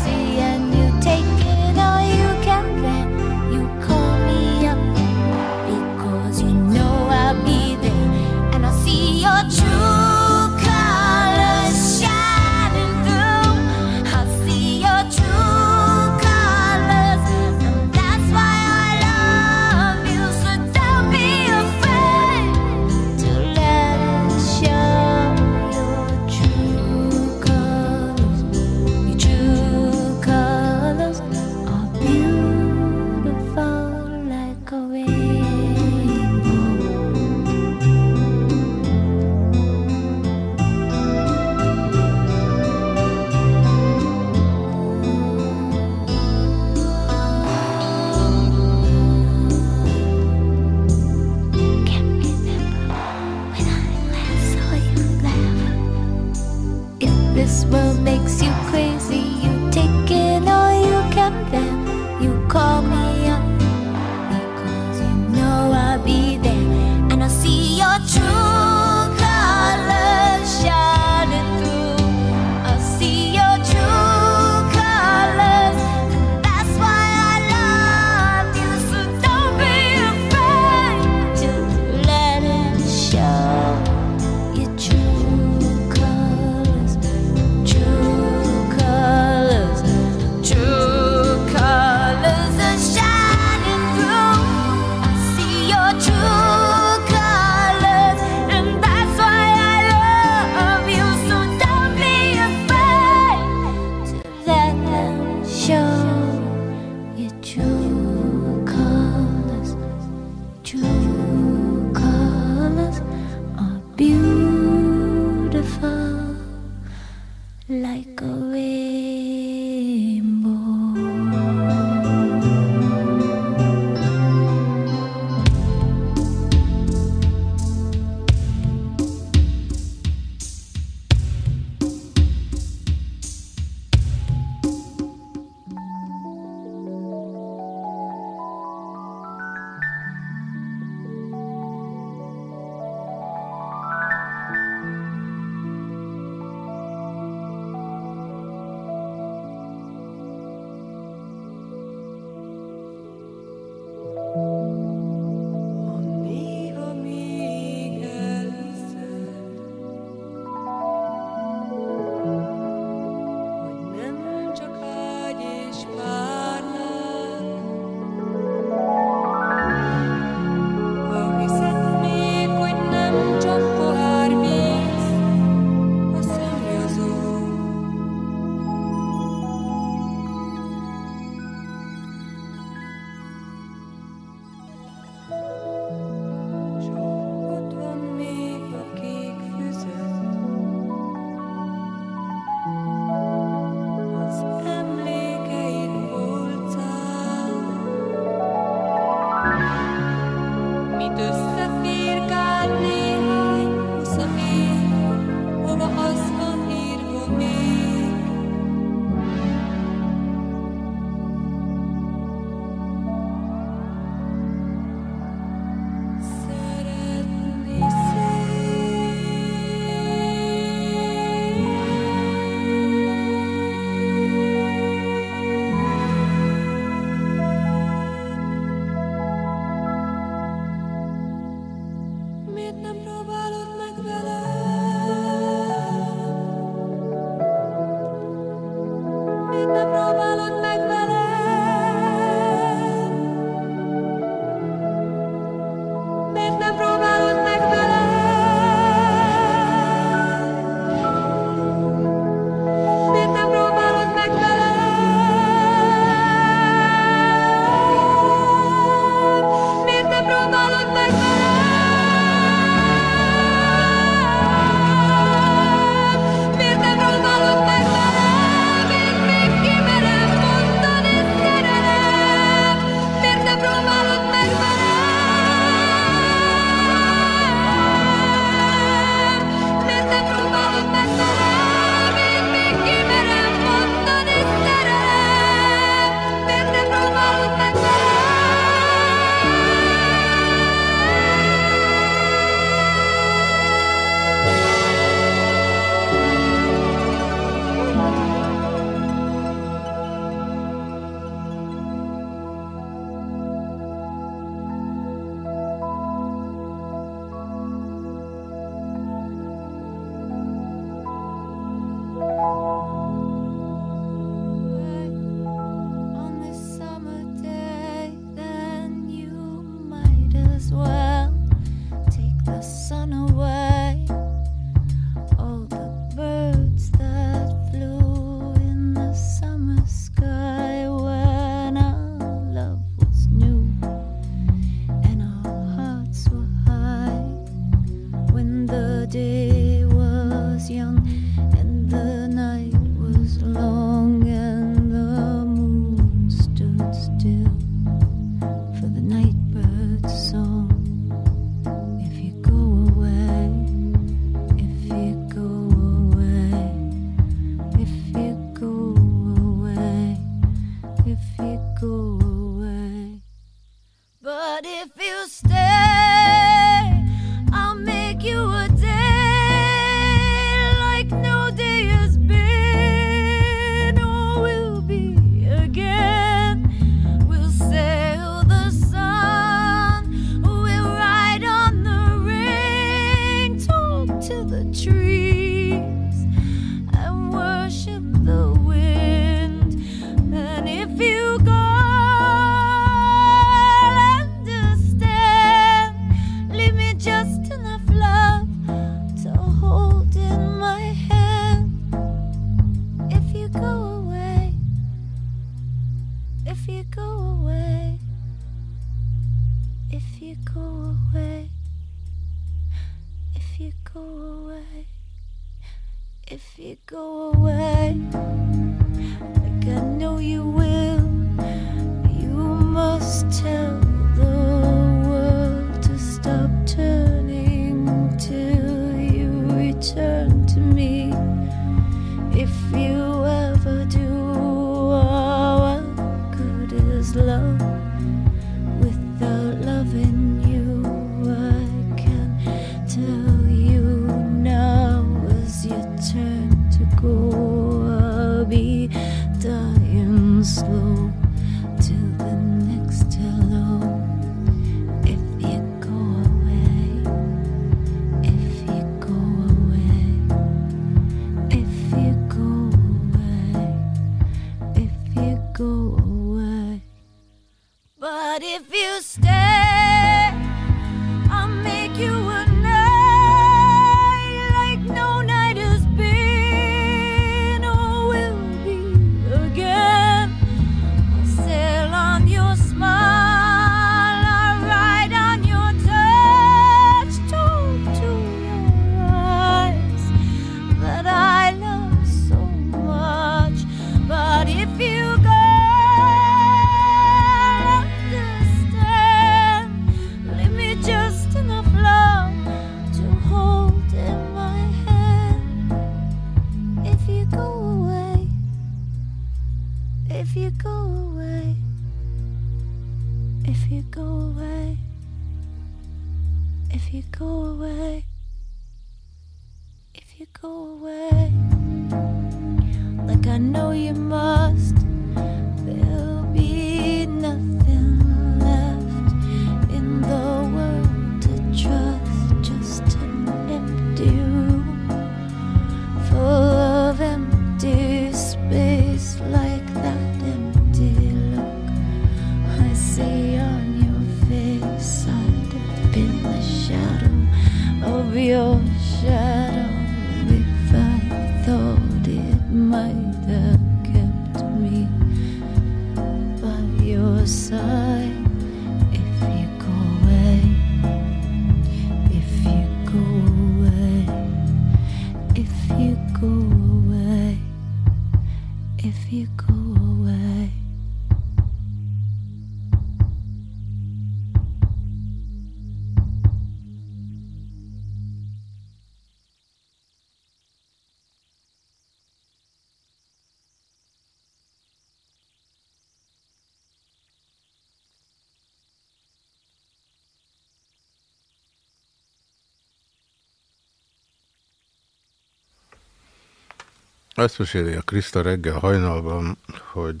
Azt meséli a Kriszta reggel hajnalban, hogy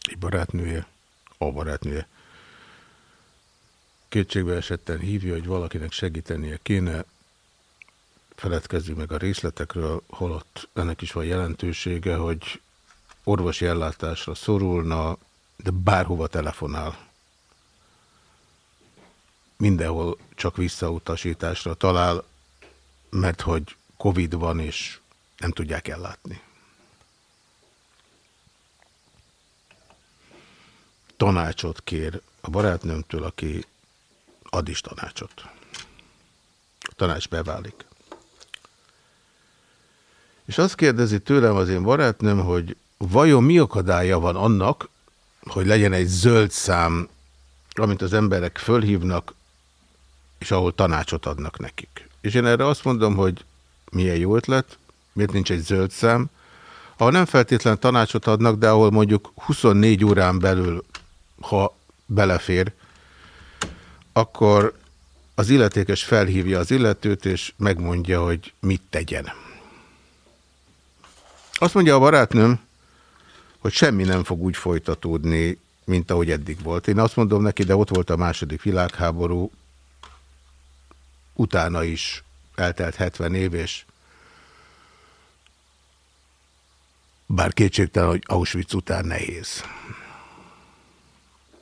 egy barátnője, a barátnője, kétségbe esetten hívja, hogy valakinek segítenie kéne, feledkezzünk meg a részletekről, holott ennek is van jelentősége, hogy orvosi ellátásra szorulna, de bárhova telefonál. Mindenhol csak visszautasításra talál, mert hogy Covid van, és nem tudják ellátni. Tanácsot kér a barátnőmtől, aki ad is tanácsot. A tanács beválik. És azt kérdezi tőlem az én barátnőm, hogy vajon mi akadálya van annak, hogy legyen egy zöld szám, amit az emberek fölhívnak, és ahol tanácsot adnak nekik. És én erre azt mondom, hogy milyen jó ötlet, miért nincs egy zöld szám, ahol nem feltétlen tanácsot adnak, de ahol mondjuk 24 órán belül, ha belefér, akkor az illetékes felhívja az illetőt, és megmondja, hogy mit tegyen. Azt mondja a barátnőm, hogy semmi nem fog úgy folytatódni, mint ahogy eddig volt. Én azt mondom neki, de ott volt a második világháború, utána is eltelt 70 év, és bár kétségtelen, hogy Auschwitz után nehéz.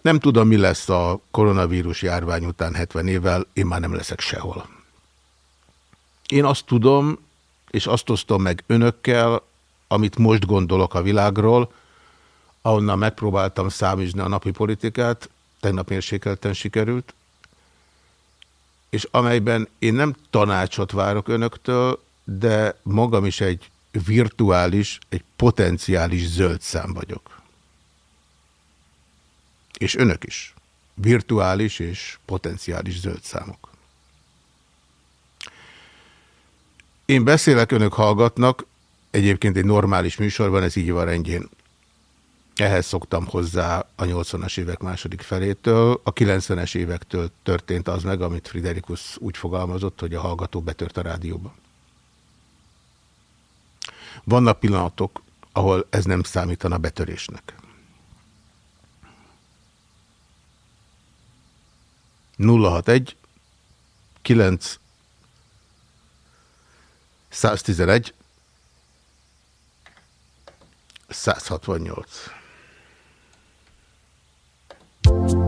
Nem tudom, mi lesz a koronavírus járvány után 70 évvel, én már nem leszek sehol. Én azt tudom, és azt osztom meg önökkel, amit most gondolok a világról, ahonnan megpróbáltam számízni a napi politikát, tegnap mérsékelten sikerült, és amelyben én nem tanácsot várok önöktől, de magam is egy virtuális, egy potenciális zöld szám vagyok. És önök is. Virtuális és potenciális zöld számok. Én beszélek, önök hallgatnak, egyébként egy normális műsorban ez így van rendjén. Ehhez szoktam hozzá a 80-as évek második felétől. A 90-es évektől történt az meg, amit Friderikus úgy fogalmazott, hogy a hallgató betört a rádióba. Vannak pillanatok, ahol ez nem számítana betörésnek. 061 9 111 168 Thank you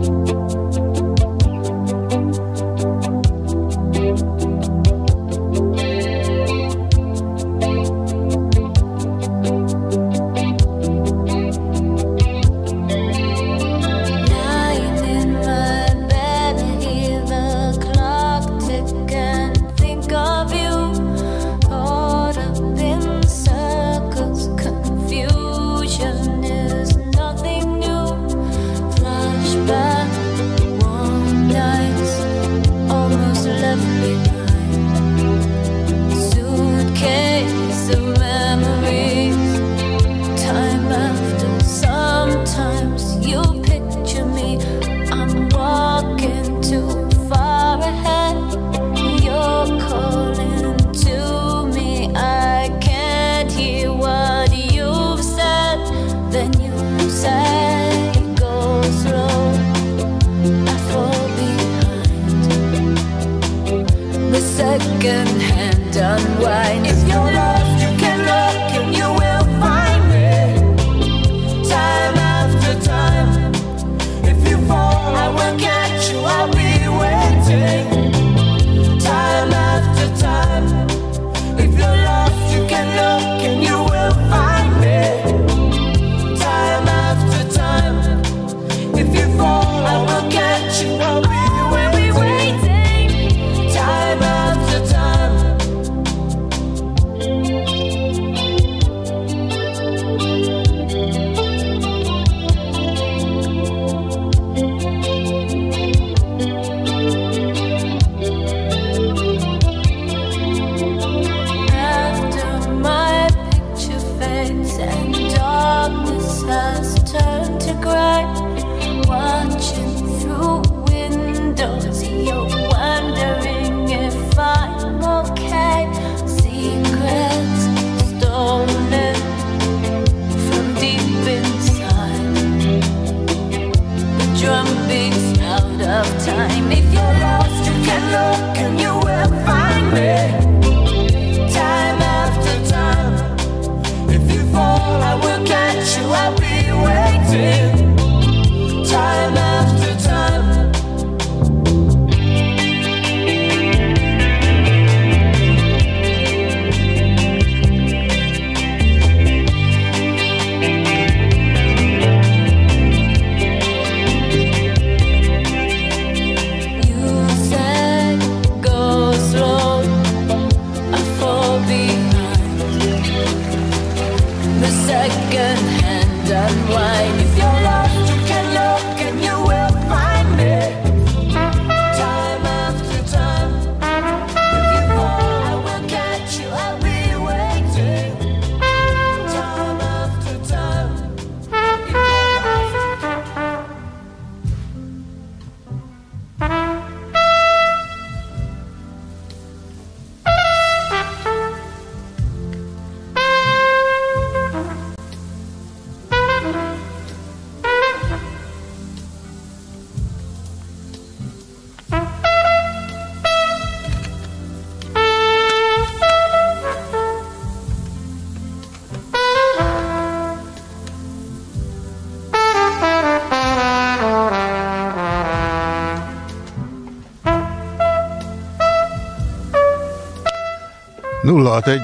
061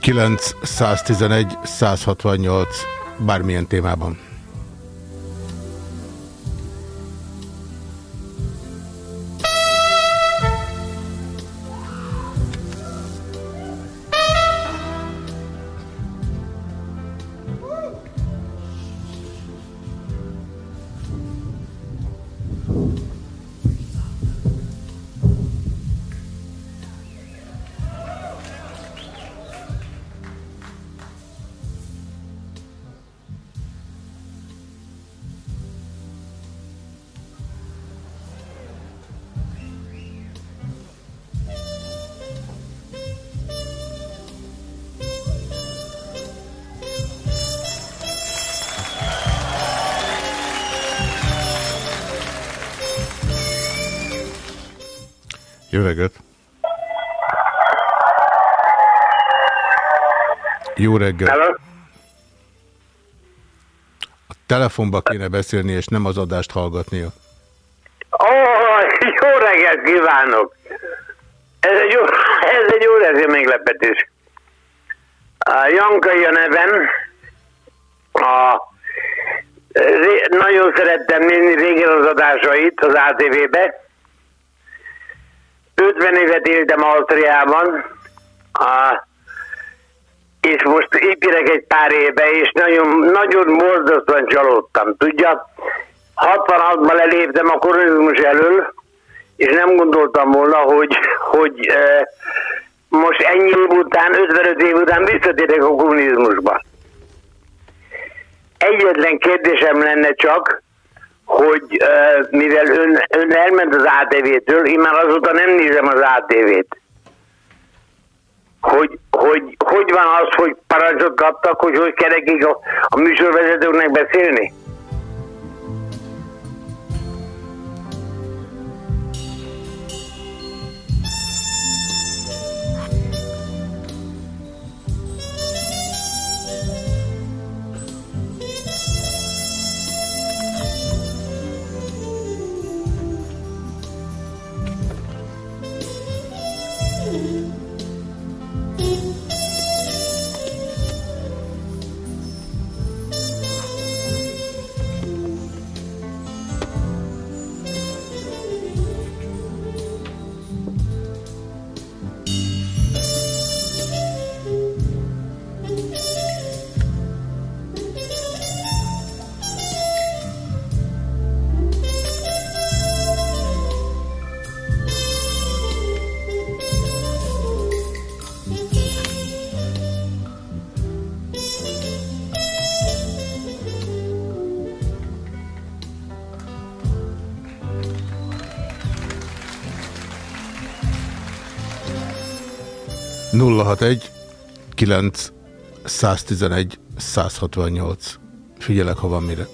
911 168 bármilyen témában. Jó reggelt! Jó reggelt! Hello? A telefonba kéne beszélni, és nem az adást hallgatnia. Ó, jó reggelt kívánok! Ez egy jó, ez egy óriási meglepetés. A Jankai a nevem. A, nagyon szerettem nézni régen az adásait az ATV-be. 50 évet éltem Ausztriában, a, és most épírek egy pár éve, és nagyon, nagyon borzasztóan csalódtam. Tudja, 66-ban leléptem a kommunizmus elől, és nem gondoltam volna, hogy, hogy e, most ennyi év után, 55 év után visszatérek a kommunizmusba. Egyetlen kérdésem lenne csak, hogy uh, mivel ön, ön elment az ATV-től, én már azóta nem nézem az ATV-t. Hogy, hogy, hogy van az, hogy parancsot kaptak, hogy hogy kell a, a műsorvezetőknek beszélni? 061 9 111 168. Figyelek, ha van mire.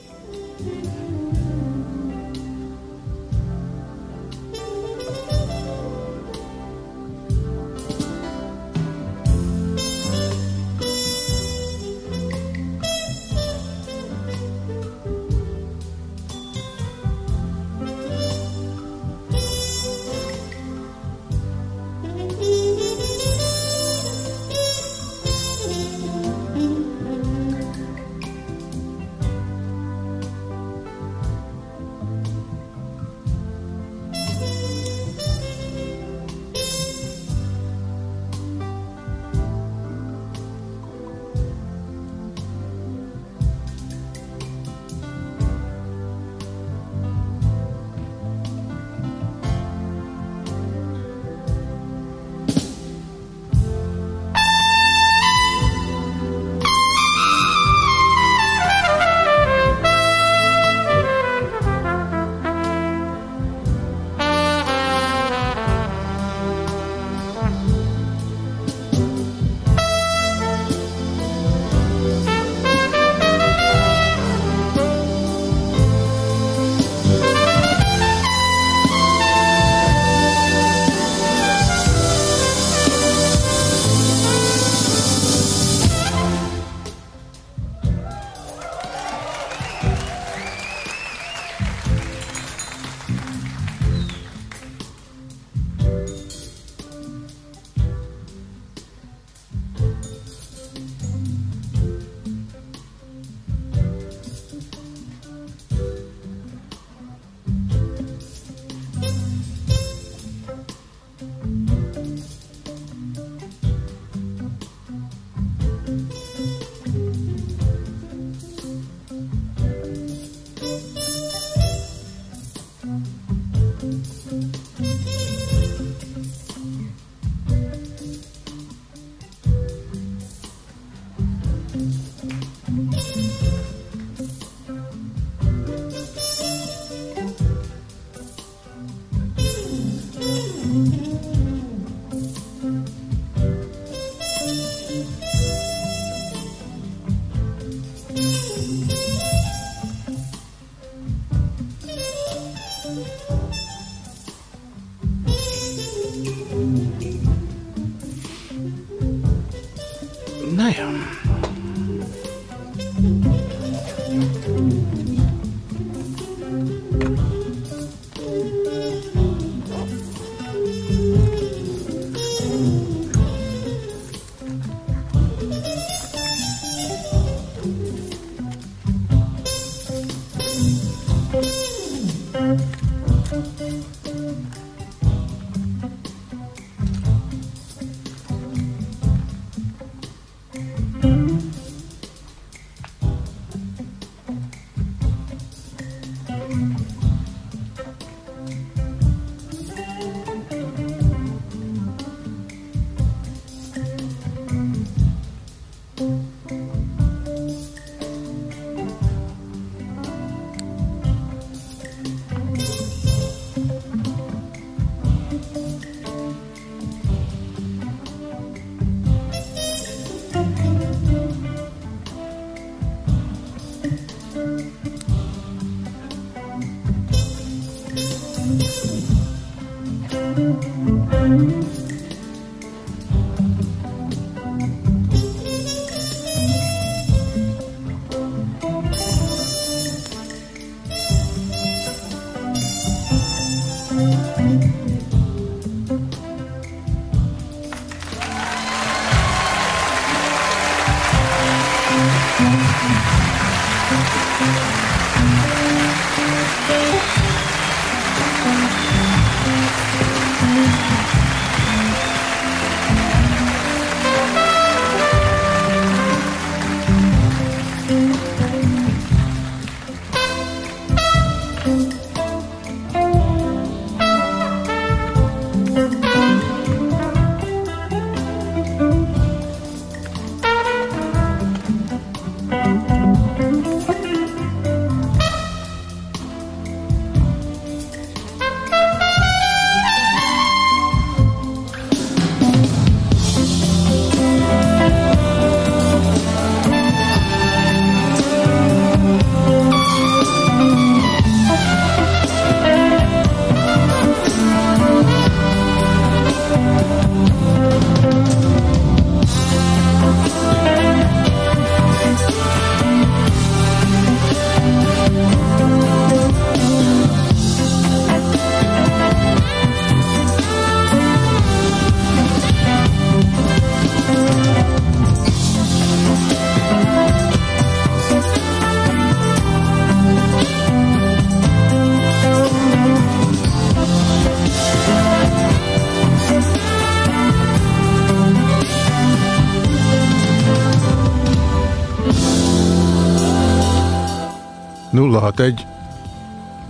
061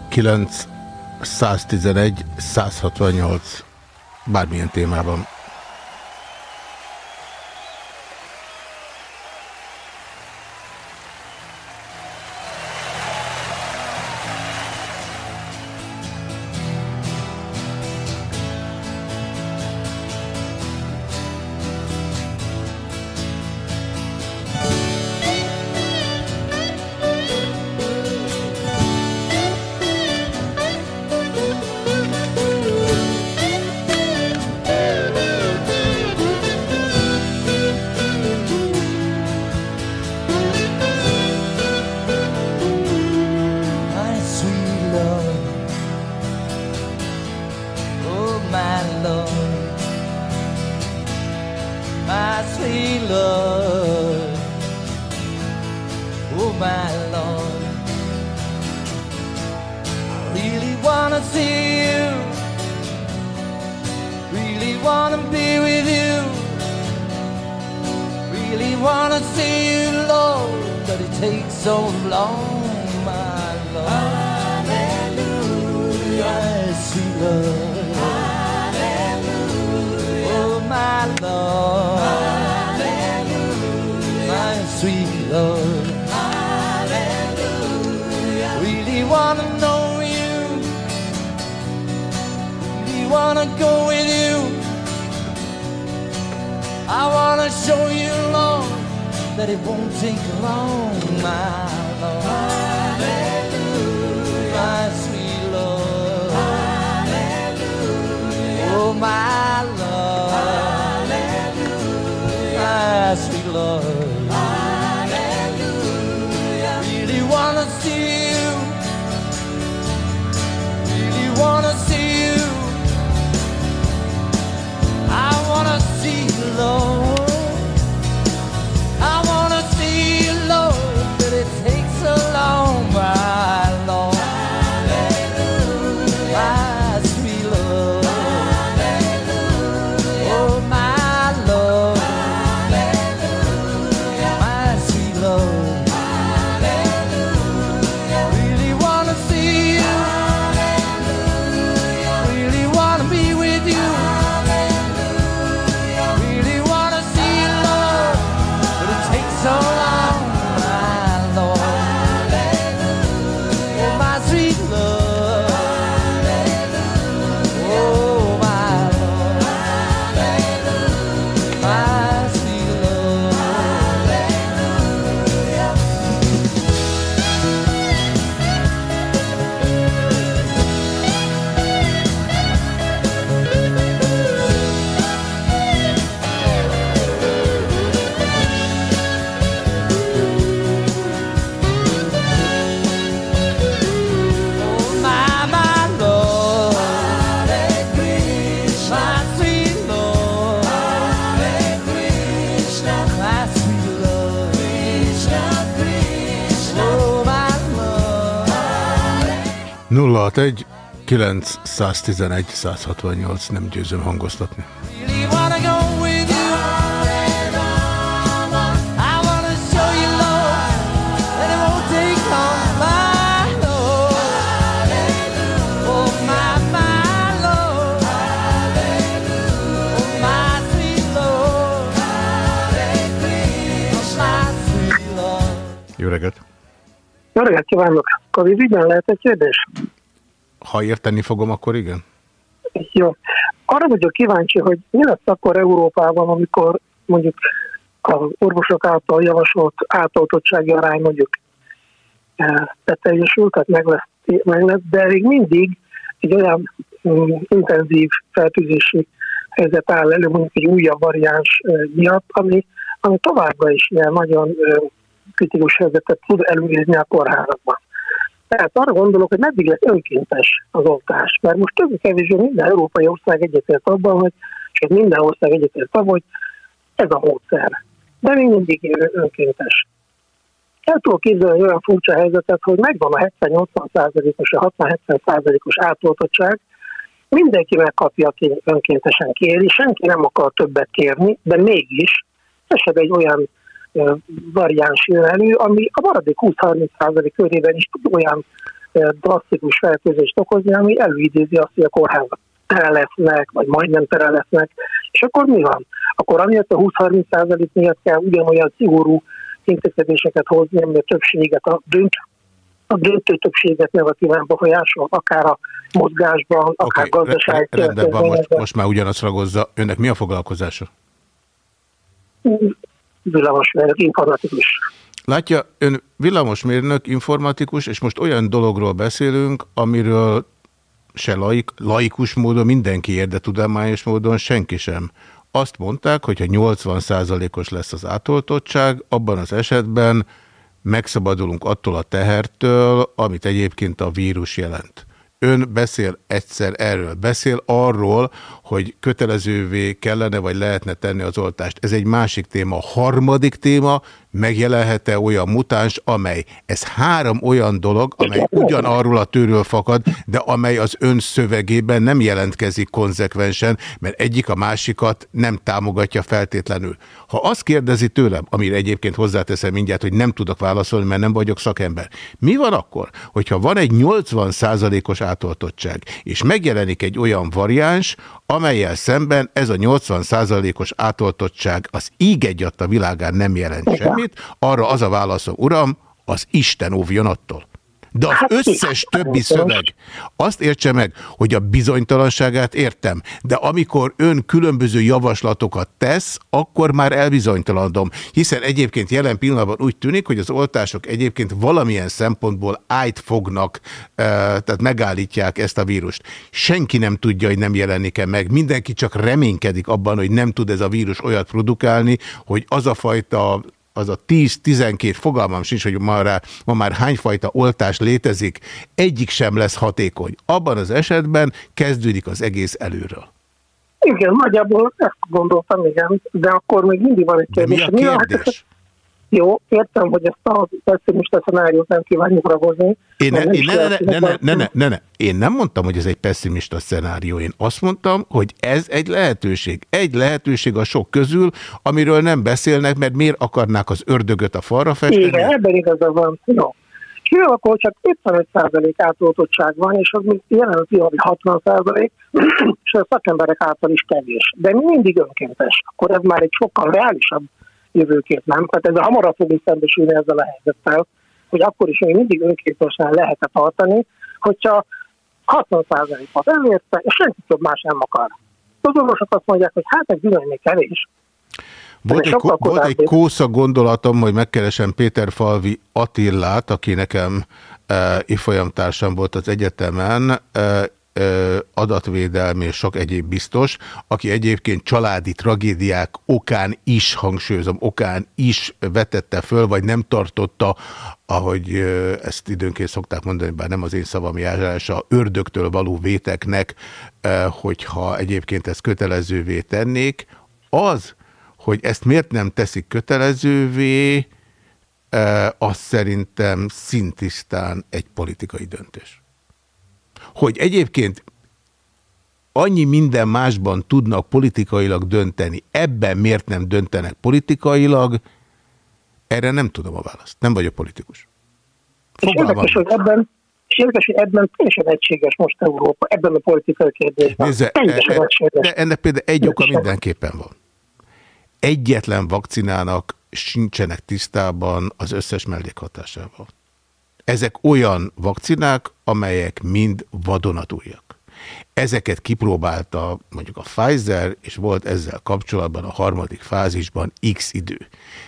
9 111 168 bármilyen témában. 061 911 168 nem győzöm hangoztatni. Jó reggelt! Jó reggelt kívánok! Covid ügyben lehet egy kérdés? Ha érteni fogom, akkor igen? Jó. Arra vagyok kíváncsi, hogy mi lesz akkor Európában, amikor mondjuk az orvosok által javasolt átoltottsági arány mondjuk eh, beteljesül, tehát meg lesz, meg lesz, de még mindig egy olyan mm, intenzív fertőzési helyzet áll elő, mondjuk egy újabb variáns eh, miatt, ami, ami továbbra is ilyen nagyon eh, kritikus helyzetet tud előidézni a kórházakban. Tehát arra gondolok, hogy meddig lesz önkéntes az oltás. Mert most többé kevésbé minden európai ország egyetért abban, hogy, sőt minden ország egyetért abban, hogy ez a módszer. De még mindig önkéntes. El tudok képzelni olyan furcsa helyzetet, hogy megvan a 70-80%-os, a 60-70%-os átoltottság, mindenki megkapja, aki önkéntesen kéri, senki nem akar többet kérni, de mégis esetleg egy olyan variáns jön elő, ami a maradék 20-30% körében is tud olyan drasztikus fertőzést okozni, ami előidézi azt, hogy a kórházak tere lesznek, vagy majdnem tere lesznek, és akkor mi van? Akkor amiatt a 20-30% miatt kell ugyanolyan szigorú intézkedéseket hozni, ami a többséget, a, dönt, a döntő többséget negatívan befolyásol, akár a mozgásban, akár Oké, gazdaság re- rendben van, most, most már ugyanazt ragozza. Önnek mi a foglalkozása? Villamosmérnök, informatikus. Látja, ön villamosmérnök, informatikus, és most olyan dologról beszélünk, amiről se laik, laikus módon mindenki ér, tudományos módon senki sem. Azt mondták, hogy ha 80%-os lesz az átoltottság, abban az esetben megszabadulunk attól a tehertől, amit egyébként a vírus jelent. Ön beszél egyszer erről, beszél arról, hogy kötelezővé kellene vagy lehetne tenni az oltást. Ez egy másik téma. Harmadik téma, megjelenhet-e olyan mutáns, amely, ez három olyan dolog, amely ugyanarról a tőről fakad, de amely az ön szövegében nem jelentkezik konzekvensen, mert egyik a másikat nem támogatja feltétlenül. Ha azt kérdezi tőlem, amire egyébként hozzáteszem mindjárt, hogy nem tudok válaszolni, mert nem vagyok szakember. Mi van akkor, hogyha van egy 80%-os átoltottság, és megjelenik egy olyan variáns, amelyel szemben ez a 80%-os átoltottság az íg a világán nem jelent semmit, arra az a válaszom, uram, az Isten óvjon attól. De az Hát összes igen, többi szöveg, azt értse meg, hogy a bizonytalanságát értem, de amikor ön különböző javaslatokat tesz, akkor már elbizonytalandom, hiszen egyébként jelen pillanatban úgy tűnik, hogy az oltások egyébként valamilyen szempontból ájt fognak, eh, tehát megállítják ezt a vírust. Senki nem tudja, hogy nem jelenik-e meg, mindenki csak reménykedik abban, hogy nem tud ez a vírus olyat produkálni, hogy az a fajta az a 10-12 fogalmam sincs, hogy ma, rá, ma már hányfajta oltás létezik, egyik sem lesz hatékony. Abban az esetben kezdődik az egész előről. Igen, nagyjából ezt gondoltam, igen, de akkor még mindig van egy De mi kérdés. a kérdés? Jó, értem, hogy ezt a pessimista szenáriót nem kívánjuk ragozni. Én, ne, én ne, ne, ne, ne, ne, ne, ne, ne. Én nem mondtam, hogy ez egy pessimista szenárió. Én azt mondtam, hogy ez egy lehetőség. Egy lehetőség a sok közül, amiről nem beszélnek, mert miért akarnák az ördögöt a falra festeni? Igen, ebben igaza van. Jó. Jó, akkor csak 55% átoltottság van, és az még jelen pillanatban 60%, és a szakemberek által is kevés. De mi mindig önkéntes. Akkor ez már egy sokkal reálisabb jövőkép, nem? Tehát ezzel hamarabb fogunk szembesülni ezzel a helyzettel, hogy akkor is még mindig önkéntesen lehet tartani, hogyha 60%-ot elérte, és senki több más nem akar. Az orvosok azt mondják, hogy hát ez bizony kevés, Volt Ez egy, volt egy kósza gondolatom, hogy megkeresem Péter Falvi Attillát, aki nekem e, ifolyamtársam volt az egyetemen, e, adatvédelmi és sok egyéb biztos, aki egyébként családi tragédiák okán is, hangsúlyozom, okán is vetette föl, vagy nem tartotta, ahogy ezt időnként szokták mondani, bár nem az én szavam járása, ördögtől való véteknek, hogyha egyébként ezt kötelezővé tennék, az, hogy ezt miért nem teszik kötelezővé, az szerintem szintisztán egy politikai döntés. Hogy egyébként annyi minden másban tudnak politikailag dönteni, ebben miért nem döntenek politikailag, erre nem tudom a választ. Nem vagyok politikus. És Fogalmam érdekes, hogy ebben, és érdekes, hogy ebben teljesen egységes most Európa, ebben a politikai kérdésben. Nézze, teljesen e- e- egységes. de ennek például egy oka mindenképpen van. Egyetlen vakcinának sincsenek tisztában az összes mellékhatásával. Ezek olyan vakcinák, amelyek mind vadonatújak. Ezeket kipróbálta mondjuk a Pfizer, és volt ezzel kapcsolatban a harmadik fázisban x idő.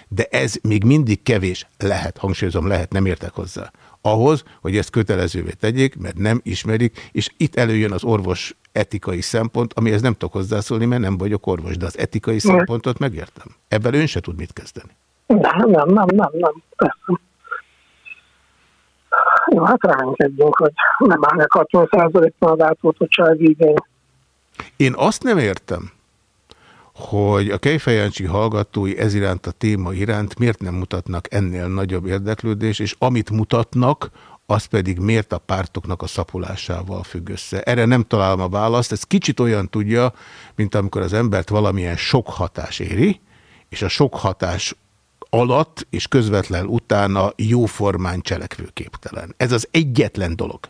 De ez még mindig kevés. Lehet, hangsúlyozom, lehet, nem értek hozzá. Ahhoz, hogy ezt kötelezővé tegyék, mert nem ismerik, és itt előjön az orvos etikai szempont, amihez nem tudok hozzászólni, mert nem vagyok orvos, de az etikai szempontot megértem. Ebben ön se tud mit kezdeni. Nem, nem, nem, nem, nem, persze. Jó, hát ránykedjünk, hogy nem állnak 60%-ban az átoltottság igény. Én azt nem értem, hogy a Kejfejancsi hallgatói ez iránt a téma iránt miért nem mutatnak ennél nagyobb érdeklődés, és amit mutatnak, az pedig miért a pártoknak a szapulásával függ össze. Erre nem találom a választ, ez kicsit olyan tudja, mint amikor az embert valamilyen sok hatás éri, és a sok hatás alatt és közvetlen utána jóformán cselekvőképtelen. Ez az egyetlen dolog,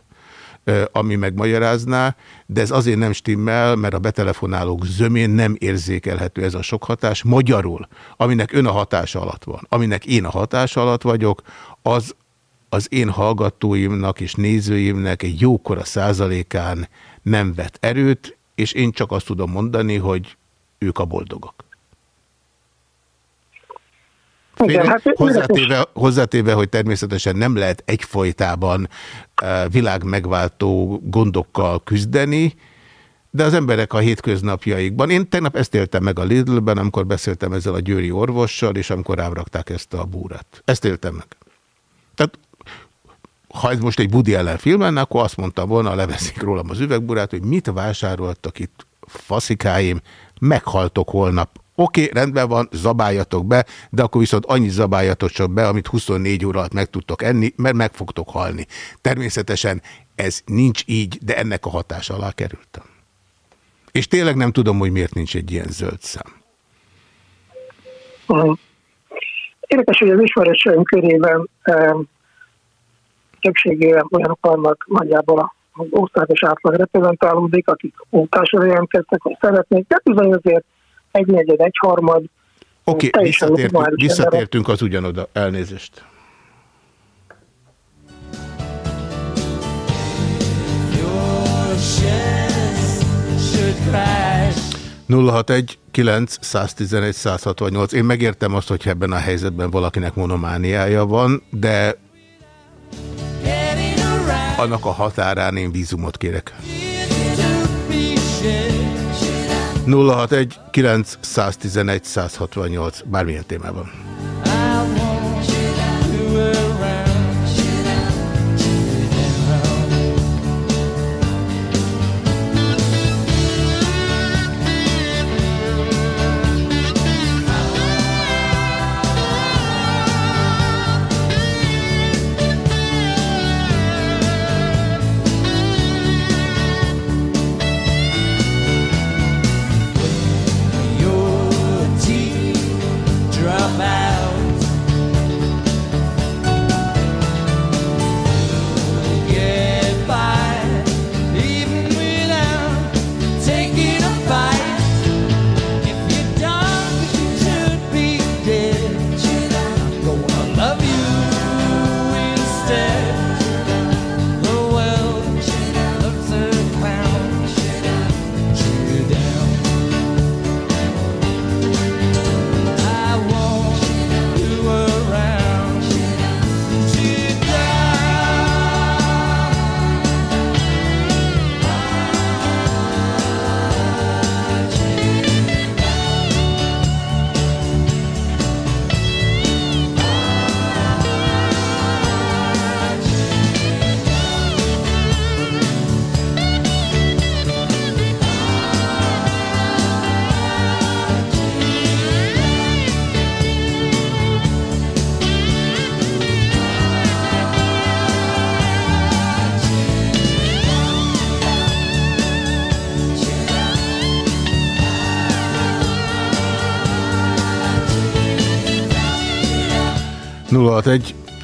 ami megmagyarázná, de ez azért nem stimmel, mert a betelefonálók zömén nem érzékelhető ez a sok hatás. Magyarul, aminek ön a hatása alatt van, aminek én a hatása alatt vagyok, az az én hallgatóimnak és nézőimnek egy jókora százalékán nem vett erőt, és én csak azt tudom mondani, hogy ők a boldogok. Igen, Félre, hát hozzátéve, hozzátéve, hogy természetesen nem lehet egyfolytában eh, világ megváltó gondokkal küzdeni, de az emberek a hétköznapjaikban. Én tegnap ezt éltem meg a Lidlben, amikor beszéltem ezzel a győri orvossal, és amikor rám rakták ezt a búrat. Ezt éltem meg. Tehát ha ez most egy Woody Allen film lenne, akkor azt mondtam volna, leveszik rólam az üvegburát, hogy mit vásároltak itt faszikáim, meghaltok holnap. Oké, okay, rendben van, zabáljatok be, de akkor viszont annyi zabáljatok csak be, amit 24 óra alatt meg tudtok enni, mert meg fogtok halni. Természetesen ez nincs így, de ennek a hatása alá kerültem. És tényleg nem tudom, hogy miért nincs egy ilyen zöld szám. Érdekes, hogy az ismeretségünk körében többségében olyanok vannak nagyjából az országos átlag reprezentálódik, akik munkásra jelentkeztek, hogy szeretnék, de bizony azért egy negyed, egy harmad. Oké, okay, visszatértünk, visszatértünk az ugyanoda. Elnézést. 061 9 111 168. Én megértem azt, hogy ebben a helyzetben valakinek monomániája van, de annak a határán én vízumot kérek. shared. 061 9 111 168. Bármilyen témában.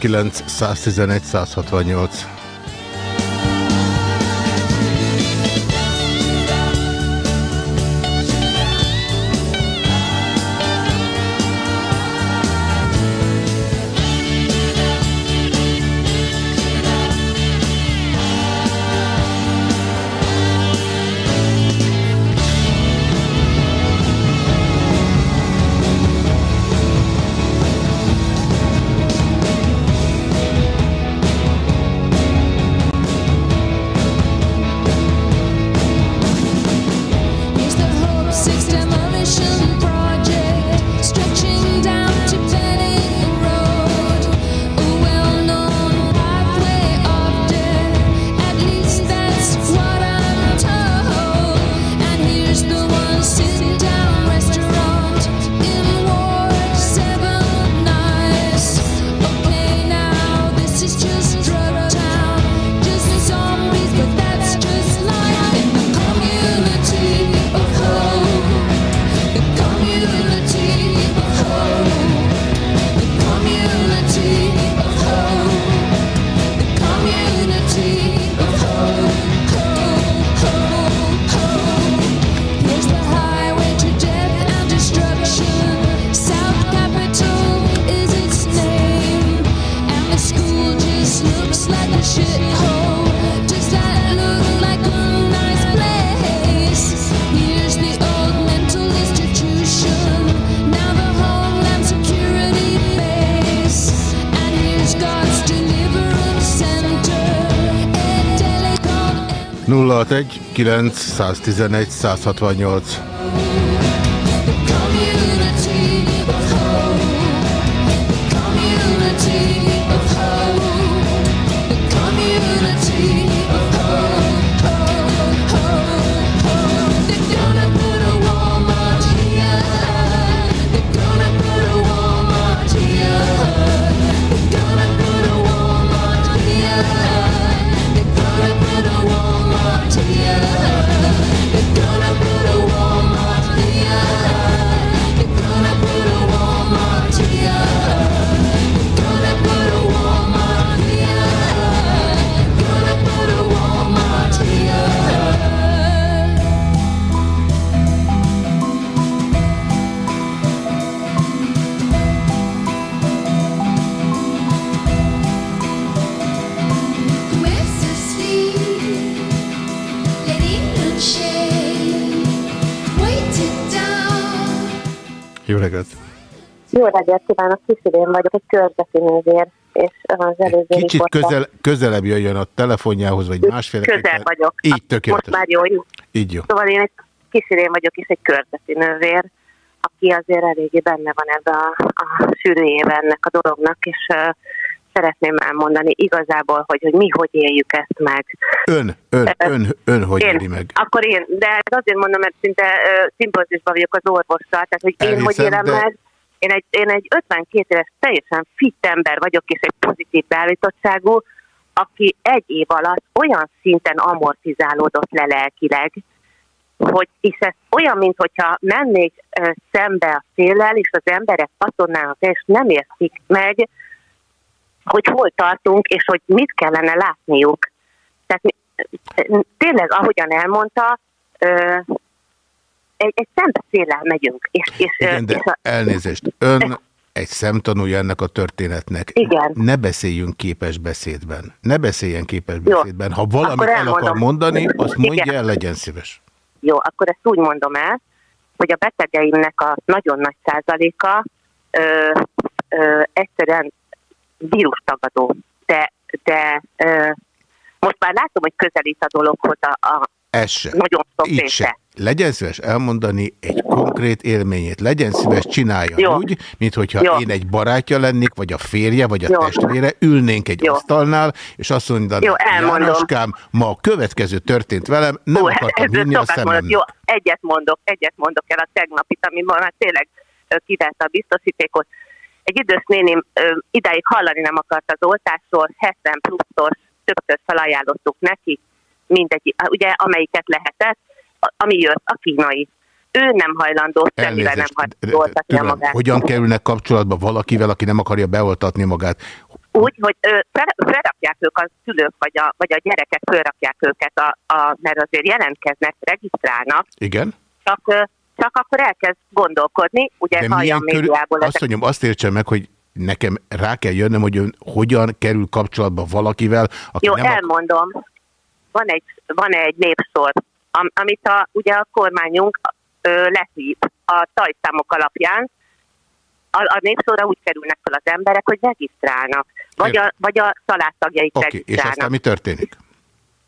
111 168. 061 911 168 Jó reggelt kívánok, Kiszidén vagyok, egy körzeti nővér, és az előző Kicsit riportban- közel, közelebb jöjjön a telefonjához, vagy másféle. Közel vagyok. Így Most tökéletes. már jó. Így jó. Szóval én egy Kiszidén vagyok, és egy körzeti nővér, aki azért eléggé benne van ebbe a, a sűrűjébe ennek a dolognak, és uh, szeretném elmondani igazából, hogy, hogy mi hogy éljük ezt meg. Ön, ön, ön, ön hogy én, éri meg? Akkor én, de azért mondom, mert szinte uh, vagyok az orvossal, tehát hogy én Elhiszem, hogy élem de- meg. Én egy, én egy 52 éves, teljesen fit ember vagyok, és egy pozitív beállítottságú, aki egy év alatt olyan szinten amortizálódott le lelkileg, hogy és ez olyan, mintha mennék szembe a széllel, és az emberek patonnának, és nem értik meg, hogy hol tartunk, és hogy mit kellene látniuk. Tehát tényleg, ahogyan elmondta, egy, egy szembeszéllel megyünk. És, és, Igen, és de a, elnézést. Ön egy szemtanúja ennek a történetnek. Igen. Ne beszéljünk képes beszédben. Ne beszéljen képes Jó. beszédben. Ha valamit el akar mondani, azt mondja Igen. el, legyen szíves. Jó, akkor ezt úgy mondom el, hogy a betegeimnek a nagyon nagy százaléka ö, ö, egyszerűen vírustagadó. De, de ö, most már látom, hogy közelít a dologhoz a, a Ez se. nagyon sok Így része. se. Legyen szíves elmondani egy konkrét élményét. Legyen szíves csinálja Jó. úgy, mint hogyha Jó. én egy barátja lennék, vagy a férje, vagy a Jó. testvére, ülnénk egy Jó. asztalnál, és azt mondaná, Jó, elmondom. Jánoskám, ma a következő történt velem, nem Hú, akartam ez hinni a szememnek. Jó, egyet mondok, egyet mondok el a tegnapit, ami ma már tényleg kivette a biztosítékot. Egy idős nénim ö, idáig hallani nem akart az oltásról, 70 pluszos, többször felajánlottuk neki, mindegy, ugye amelyiket lehetett, ami jött, a kínai. Ő nem hajlandó, semmivel nem hajlandó oltatni a magát. hogyan kerülnek kapcsolatba valakivel, aki nem akarja beoltatni magát? Úgy, hogy ö, fel, felrakják ők a szülők, vagy a, vagy a gyerekek felrakják őket, a, a, mert azért jelentkeznek, regisztrálnak, Igen? csak, ö, csak akkor elkezd gondolkodni, ugye hallja körül, médiából. azt mondjam, azt értsen meg, hogy nekem rá kell jönnöm, hogy ön hogyan kerül kapcsolatba valakivel, aki Jó, nem ak- elmondom. Van egy, van egy népsor, am, amit a, ugye a kormányunk ö, lehív a tajszámok alapján. A, a népsorra úgy kerülnek fel az emberek, hogy regisztrálnak. Vagy a, vagy a családtagjaik és regisztrálnak. aztán mi történik?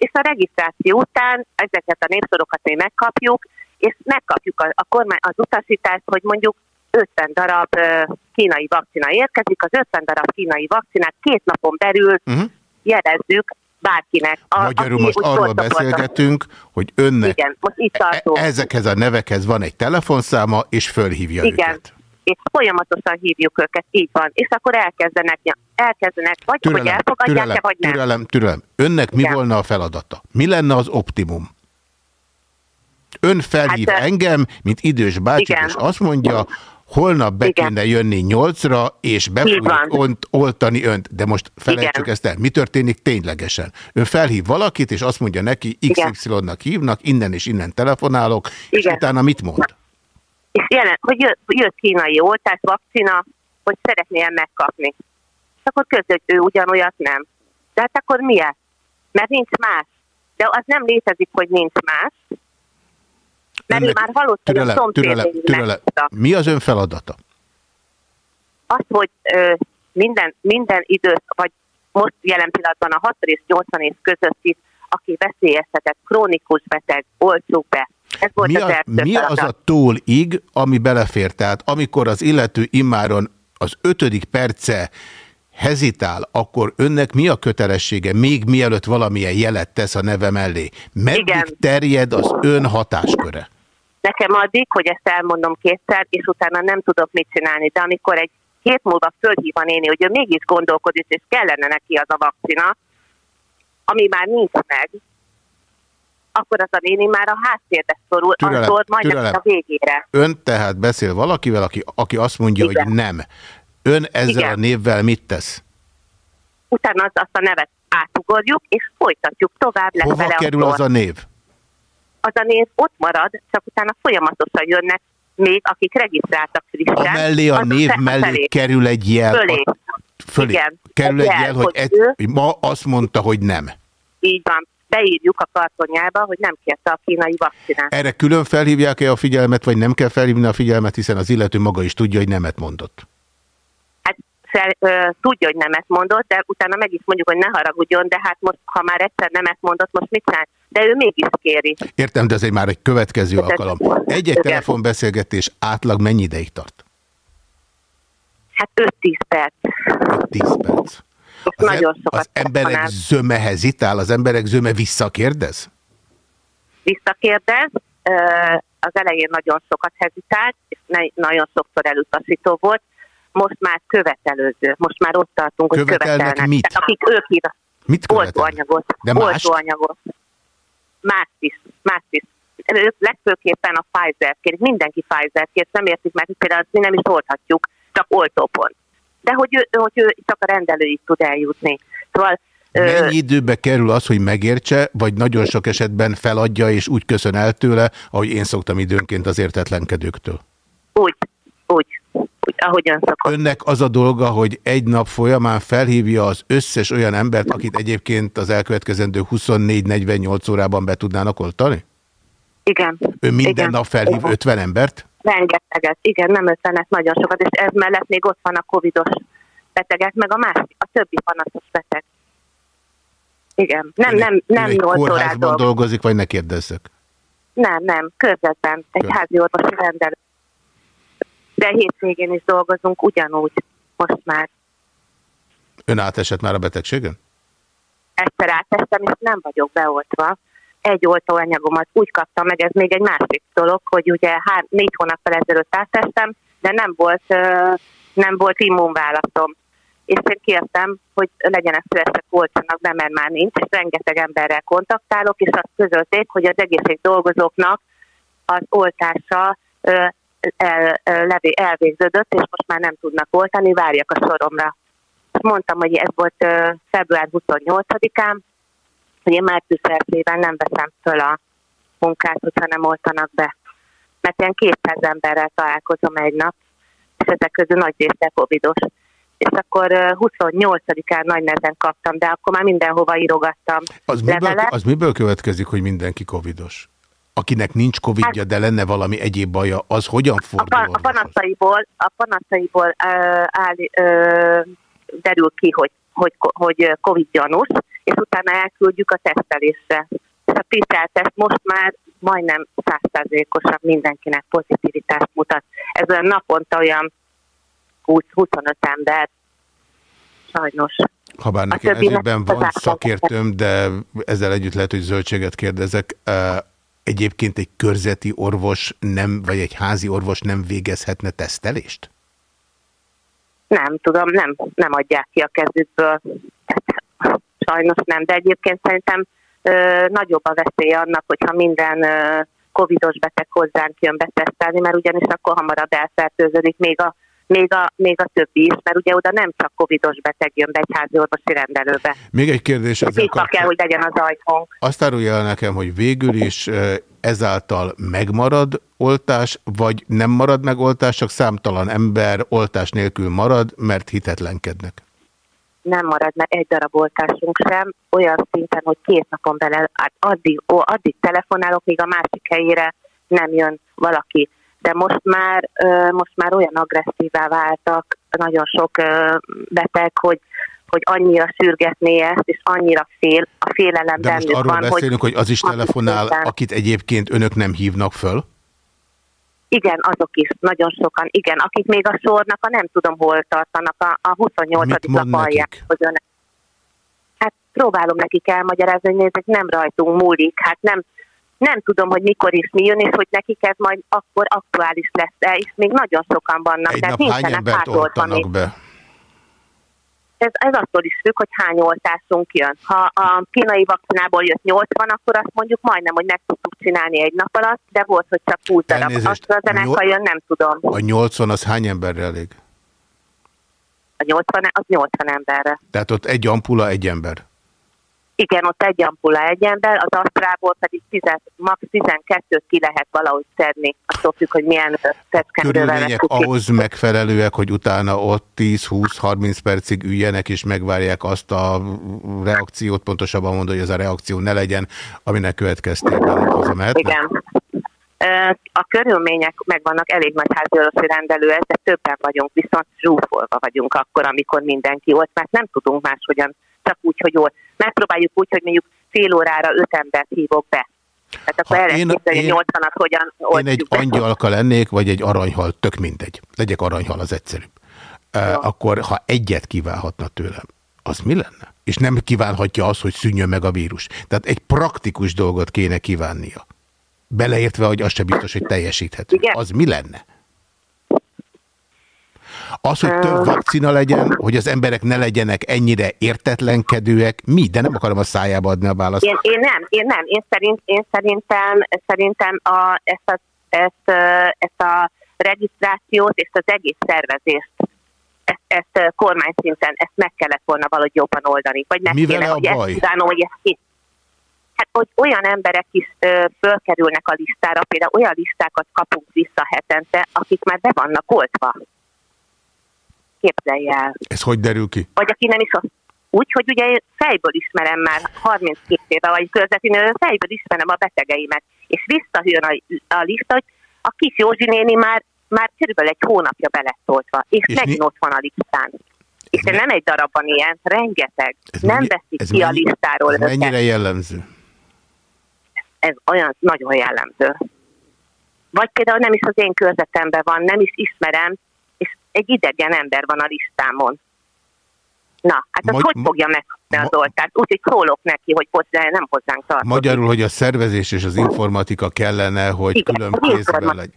és a regisztráció után ezeket a népsorokat mi megkapjuk, és megkapjuk a, a kormány az utasítást, hogy mondjuk 50 darab kínai vakcina érkezik, az 50 darab kínai vakcinát két napon belül Uh-huh. jelezzük bárkinek. A, Magyarul most arról beszélgetünk, hogy önnek Igen, most itt e- tartunk. ezekhez a nevekhez van egy telefonszáma, és fölhívja Igen. őket. És folyamatosan hívjuk őket, így van. És akkor elkezdenek, elkezdenek vagy hogy Türelem, elfogadják-e, türelem, vagy nem. türelem, türelem. Önnek mi Igen. volna a feladata? Mi lenne az optimum? Ön felhív Hát, engem, mint idős bácsi, igen. és azt mondja, holnap be Igen. kéne jönni nyolcra, és be ont, oltani önt. De most felejtsük Igen. ezt el. Mi történik ténylegesen? Ön felhív valakit, és azt mondja neki. XY-nak hívnak, innen és innen telefonálok, és Igen. utána mit mond? és jelen, hogy jött, jött kínai oltás, vakcina, hogy szeretné megkapni. És akkor között, ő ugyanolyat nem. De hát akkor miért? Mert nincs más. De az nem létezik, hogy nincs más. Mert ő Ennek- már a türelem, türelem, türelem. Mi az ön feladata? Az, hogy ö, minden, minden idő, vagy most jelen pillanatban a 60 és 80 év közötti, aki veszélyeztetett, krónikus beteg, oltsuk be. Ez volt Mi, az a, első mi az a túlig, ami belefér? Tehát amikor az illető immáron az ötödik perce hezitál, akkor önnek mi a kötelessége, még mielőtt valamilyen jelet tesz a neve mellé? Meddig Igen. terjed az ön hatásköre? Nekem addig, hogy ezt elmondom kétszer, és utána nem tudok mit csinálni. De amikor egy hét múlva fölhív a néni, hogy ő mégis gondolkodik, és kellene neki az a vakcina, ami már nincs meg, akkor az a néni már a háttérbe szorul, Türelem, az majd türelem. a végére. Ön tehát beszél valakivel, aki, aki azt mondja, Igen. hogy nem. Ön ezzel Igen. a névvel mit tesz? Utána az, azt a nevet átugorjuk, és folytatjuk tovább. Hova kerül sor. az a név? Az a név ott marad, csak utána folyamatosan jönnek még, akik regisztráltak frissen. A mellé, a név mellé felé, kerül egy jel. Fölé. Fölé. Igen. Kerül Egy egy jel, jel, hogy, egy, hogy ma azt mondta, hogy nem. Így van. Beírjuk a kartonjába, hogy nem kérte a kínai vakcinát. Erre külön felhívják-e a figyelmet, vagy nem kell felhívni a figyelmet, hiszen az illető maga is tudja, hogy nemet mondott. Hát fel, ö, tudja, hogy nemet mondott, de utána meg is mondjuk, hogy ne haragudjon, de hát most, ha már egyszer nemet mondott, most mit csinál? De ő mégis kéri. Értem, de ez egy már egy következő Tehát- alkalom. Egy-egy telefonbeszélgetés átlag mennyi ideig tart? Hát 5-10 perc. 10 perc. Az, nagyon em- sokat az emberek telefonál. zöme hezitál, az emberek zöme visszakérdez? visszakérdez, az elején nagyon sokat hezitált, és nagyon sokszor elutasító volt, most már követelőző, most már ott tartunk, hogy Követelnek követelnek. mit? Tehát akik ők írnak, Mit oltóanyagot, De oltóanyagot, mást is, mást is. Ők legfőképpen a Pfizer kérik, mindenki Pfizer kér, nem értik meg, hogy például mi nem is oldhatjuk, csak oltópont. De hogy ő, hogy ő csak a rendelőig tud eljutni. Szóval Mennyi időbe kerül az, hogy megértse, vagy nagyon sok esetben feladja, és úgy köszön el tőle, ahogy én szoktam időnként az értetlenkedőktől? úgy, úgy, úgy, ahogy ön szokott. Önnek az a dolga, hogy egy nap folyamán felhívja az összes olyan embert, akit egyébként az elkövetkezendő 24-48 órában be tudnának oltani? Igen. Ön minden Igen. nap felhív 50 embert? Rengeteget, igen, nem ötvenet, nagyon sokat, és ez mellett még ott van a covidos betegek, meg a másik, a többi panaszos beteg. Igen, nem, nem, nem egy 8 órát dolgozik. dolgozik, vagy ne kérdezzek? Nem, nem, körzetben, egy Kör- házi orvosi rendelő. De hétvégén is dolgozunk ugyanúgy, most már. Ön átesett már a betegségen? Egyszer átestem, és nem vagyok beoltva. Egy oltóanyagomat úgy kaptam meg, ez még egy másik dolog, hogy ugye hár, négy hónappal ezelőtt átestem, de nem volt, nem volt immunválaszom. És én kértem, hogy legyenek szívesek oltsanak be, mert már nincs, és rengeteg emberrel kontaktálok, és azt közölték, hogy az egészség dolgozóknak az oltása el, levé, elvégződött, és most már nem tudnak oltani, várjak a soromra. Mondtam, hogy ez volt február 28-án, hogy én március 1 nem veszem föl a munkát, hogyha nem oltanak be. Mert ilyen 200 emberrel találkozom egy nap, és ezek közül nagy része covidos. És akkor ö, 28-án nagy nehezen kaptam, de akkor már mindenhova írogattam Az miből, levelet. az miből következik, hogy mindenki covidos? Akinek nincs covidja, de lenne valami egyéb baja, az hogyan A, fordul a orvoshoz? panaszaiból, a panaszaiból ö, áll, ö, derül ki, hogy, hogy, hogy Covid gyanús, és utána elküldjük a tesztelésre. És a PCR teszt most már majdnem százszázalékosan mindenkinek pozitivitást mutat. Ez olyan naponta olyan 20-25 ember, sajnos. Habár nekem az van szakértőm, de ezzel együtt lehet, hogy zöldséget kérdezek. Egyébként egy körzeti orvos nem, vagy egy házi orvos nem végezhetne tesztelést? Nem tudom, nem, nem adják ki a kezükből. Sajnos nem, de egyébként szerintem ö, nagyobb a veszélye annak, hogyha minden ö, covidos beteg hozzánk jön betesztelni, mert ugyanis akkor hamarabb elfertőződik még a, még, a, még a többi is, mert ugye oda nem csak covidos beteg jön be egy házi orvosi rendelőbe. Még egy kérdés ezzel Nyitva kell, hogy legyen az ajtónk. Azt árulja el nekem, hogy végül is ezáltal megmarad oltás, vagy nem marad meg oltás, csak számtalan ember oltás nélkül marad, mert hitetlenkednek. nem marad meg egy darab oltásunk sem, olyan szinten, hogy két napon belül, hát addig, ó, addig telefonálok, míg a másik helyére nem jön valaki. De most már, most már olyan agresszívá váltak nagyon sok beteg, hogy, hogy annyira sürgetné ezt, és annyira fél, a félelem De most arról van, beszélünk, hogy az is telefonál, akit egyébként önök nem hívnak föl? Igen, azok is, nagyon sokan, igen, akik még a sornak, a nem tudom hol tartanak, a, a 28. Mit mond nap alján, hogy ön... Hát próbálom nekik elmagyarázni, hogy nézzük, nem rajtunk múlik, hát nem, nem tudom, hogy mikor is mi jön, és hogy nekik ez majd akkor aktuális lesz-e, és még nagyon sokan vannak, Egy tehát nap hány embert oltanak be? Ez, ez attól is függ, hogy hány oltásunk jön. Ha a kínai vakcinából jött 80, akkor azt mondjuk majdnem, hogy meg tudtuk csinálni egy nap alatt, de volt, hogy csak 20 darab. Elnézést, Azt a zenekkal nyol- jön, nem tudom. A 80 az hány emberre elég? A 80, az 80 emberre. Tehát ott egy ampula, egy ember. Igen, ott egy ampulla egy ember, az asztrából pedig 10, max 12-t ki lehet valahogy szedni. Attól függ, hogy milyen Körülmények ahhoz megfelelőek, hogy utána ott 10-20-30 percig üljenek és megvárják azt a reakciót, pontosabban mondani, hogy ez a reakció ne legyen, aminek következtében hazamehetnek? Igen. A körülmények megvannak, elég nagy háziorvosi rendelő ez, de többen vagyunk, viszont zsúfolva vagyunk akkor, amikor mindenki ott, mert nem tudunk máshogyan, csak úgy, hogy jól. Megpróbáljuk úgy, hogy mondjuk fél órára öt embert hívok be. Tehát akkor Ha el én- képzelni, én- hogy 80-at hogyan Én egy be. angyalka lennék, vagy egy aranyhal, tök mindegy. Legyek aranyhal, az egyszerűbb. Uh, akkor, ha egyet kívánhatna tőlem, az mi lenne? És nem kívánhatja azt, hogy szűnjön meg a vírus. Tehát egy praktikus dolgot kéne kívánnia. Beleértve, hogy az se biztos, hogy teljesíthető. Igen. Az mi lenne? Az, hogy több vakcina legyen, hogy az emberek ne legyenek ennyire értetlenkedőek, mi? De nem akarom a szájába adni a választ. Én, én nem, én nem. Én, szerint, én szerintem, szerintem a, ezt, a, ezt, ezt a regisztrációt és az egész szervezést ezt, ezt kormány szinten ezt meg kellett volna valahogy jobban oldani. Vagy meg Mi kéne, a hogy ezt baj? kívánom, hogy ezt ki. Hát, hogy olyan emberek is ö, fölkerülnek a listára, például olyan listákat kapunk vissza hetente, akik már be vannak oltva. Képzelj el Ez hogy derül ki? vagy aki nem is az. Úgy, hogy ugye én fejből ismerem már 32 éve, vagy közvetlenül fejből ismerem a betegeimet, és visszajön a, a lista, hogy a kis Józsi néni már, már körülbelül egy hónapja beletoltva, és, És megint mi- ott van a listán. És Ez nem egy darab van ilyen, rengeteg. Ez nem mennyi- veszik ez ki a mennyi- listáról Ez őket. mennyire jellemző? Ez olyan nagyon jellemző. Vagy például nem is az én körzetemben van, nem is ismerem, egy idegen ember van a listámon. Na, hát az Magy- hogy fogja megkapni az oltást? Úgyhogy szólok neki, hogy hozzá nem hozzánk tartozik. Magyarul, hogy a szervezés és az informatika kellene, hogy Igen, külön kézben legyen.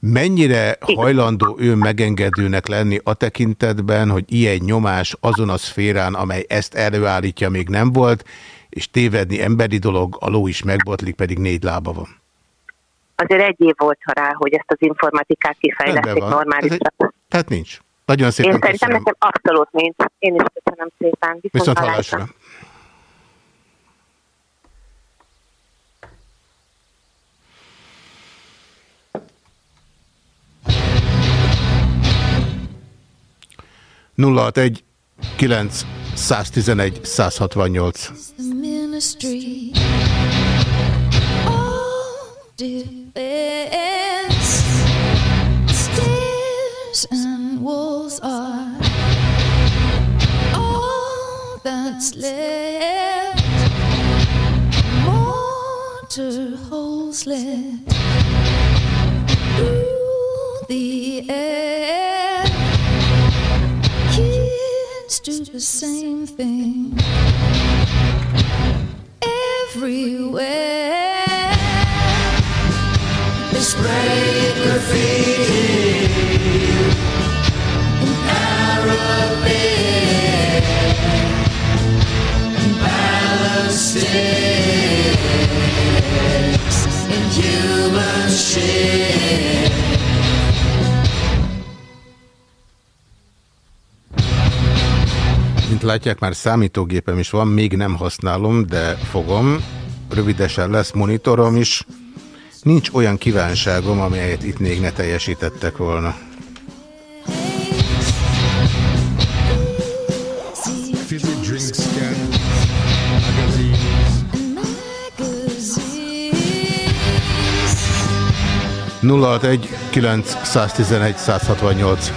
Mennyire Igen. hajlandó ő megengedőnek lenni a tekintetben, hogy ilyen nyomás azon a szférán, amely ezt előállítja, még nem volt, és tévedni emberi dolog, a ló is megbotlik, pedig négy lába van. Azért egy év volt ha rá, hogy ezt az informatikát kifejleszték normálisan. Tehát nincs. Nagyon Én szépen szerintem köszönöm. nekem abszolút nincs. Én is köszönöm szépen. Viszont hallásra. hallásra. nulla egy 9 111 168. Defense. Stairs and walls are all that's left. Mortar holes left through the air. Kids do the same thing everywhere. Mint látják, már számítógépem is van, még nem használom, de fogom. Rövidesen lesz monitorom is. Nincs olyan kívánságom, amelyet itt még ne teljesítettek volna. Magazines 061 911 168.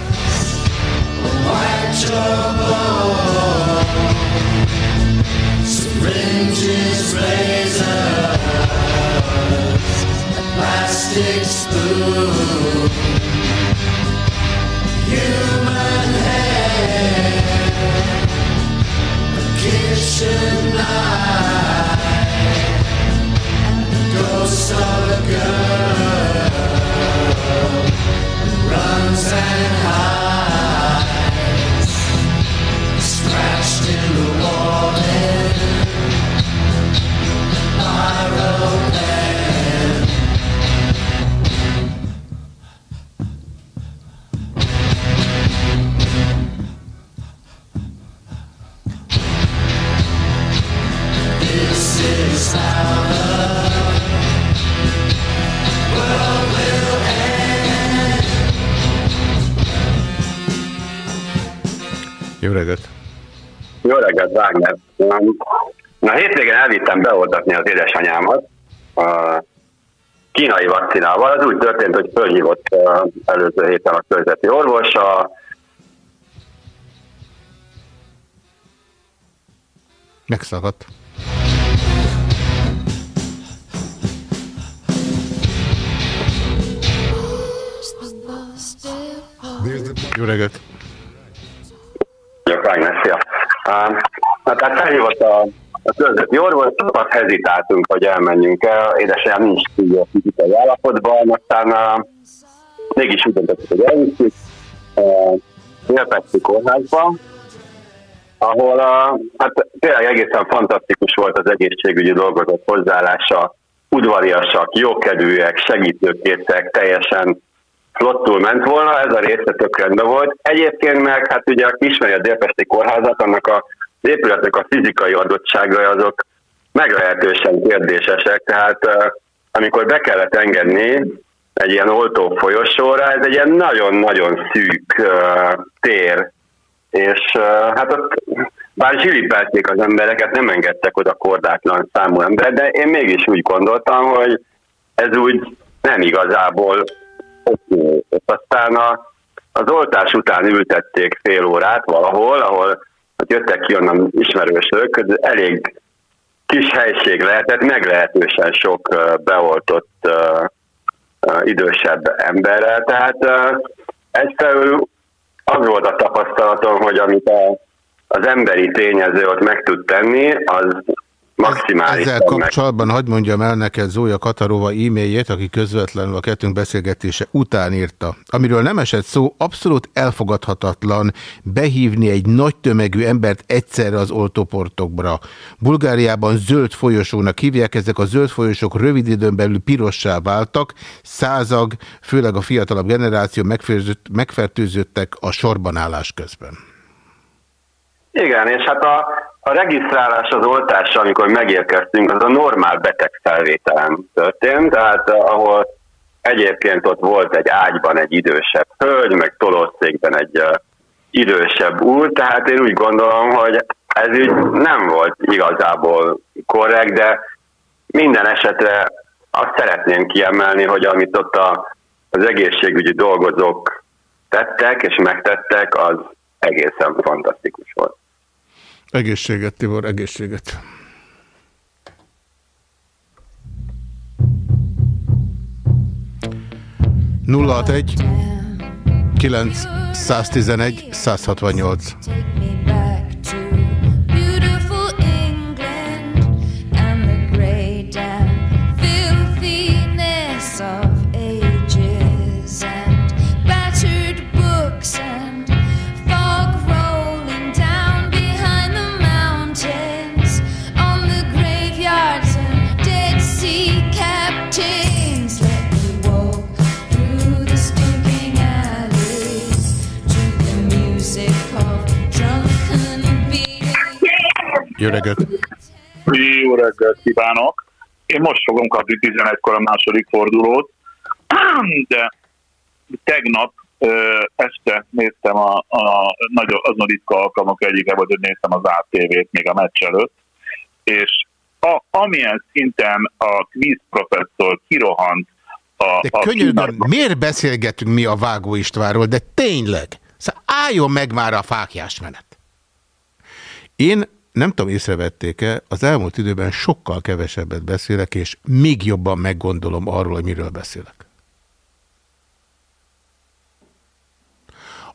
Plastic spoon. Human hair. A kitchen knife. Ghost of a girl runs and hides, Jó reggelt! Jó reggelt, Wagner. Na, hétvégén elvittem beoltatni az édesanyámat a kínai vakcinával. Az úgy történt, hogy fölhívott előző héten a körzeti orvos, a Megszakadt. Jó reggelt! Jó. Um, Na, tehát felhívott a, a körzeti orvos, sokat hezitáltunk, hogy elmenjünk el. Édesanyám nincs így a fizikai állapotban, aztán uh, mégis úgy döntöttük, hogy elviszük uh, Délpesti kórházba, ahol uh, hát tényleg egészen fantasztikus volt az egészségügyi dolgozók hozzáállása, udvariasak, jókedvűek, segítőkészek, teljesen flottul ment volna, ez a része tök rendben volt. Egyébként meg, hát ugye aki ismeri a Délpesti kórházat, annak a az épületnek a fizikai adottságai azok meglehetősen kérdésesek, tehát amikor be kellett engedni egy ilyen oltó folyosóra, ez egy ilyen nagyon-nagyon szűk uh, tér, és uh, hát ott bár zsilipelték az embereket, nem engedtek oda kordátlan számú ember, de én mégis úgy gondoltam, hogy ez úgy nem igazából oké. És aztán a, az oltás után ültették fél órát valahol, ahol hát jöttek ki onnan ismerősök, elég kis helység lehetett, meglehetősen sok beoltott idősebb emberrel, tehát egyfelől az volt a tapasztalatom, hogy amit az emberi tényező ott meg tud tenni, az maximálisan Ezzel kapcsolatban hagyd mondjam el neked Zója Katarova e-mailjét, aki közvetlenül a kettőnk beszélgetése után írta. Amiről nem esett szó, abszolút elfogadhatatlan behívni egy nagy tömegű embert egyszerre az oltóportokra. Bulgáriában zöld folyosónak hívják, ezek a zöld folyosók rövid időn belül pirossá váltak, százag, főleg a fiatalabb generáció megfertőzöttek a sorban állás közben. Igen, és hát a, a regisztrálás az oltásra, amikor megérkeztünk, az a normál beteg felvételen történt, tehát eh, ahol egyébként ott volt egy ágyban egy idősebb hölgy, meg tolószékben egy uh, idősebb úr, tehát én úgy gondolom, hogy ez így nem volt igazából korrekt, de minden esetre azt szeretném kiemelni, hogy amit ott a, az egészségügyi dolgozók tettek és megtettek, az egészen fantasztikus volt. Egészséget, Tibor, egészséget. nulla egy 911 168 Jó reggelt! Jó reggelt kívánok! Én most fogom kapni 11-kor a második fordulót, (clears throat) de tegnap ö, este néztem a, a nagyon, azon ritka alkalmak egyike volt, hogy néztem az ATV-t még a meccs előtt, és a, amilyen szinten a quiz professzor kirohant a, De a könyörgöm, miért beszélgetünk mi a Vágó Istvánról, de tényleg? Szóval álljon meg már a fákjás menet. Én nem tudom, észrevették-e, az elmúlt időben sokkal kevesebbet beszélek, és még jobban meggondolom arról, hogy miről beszélek.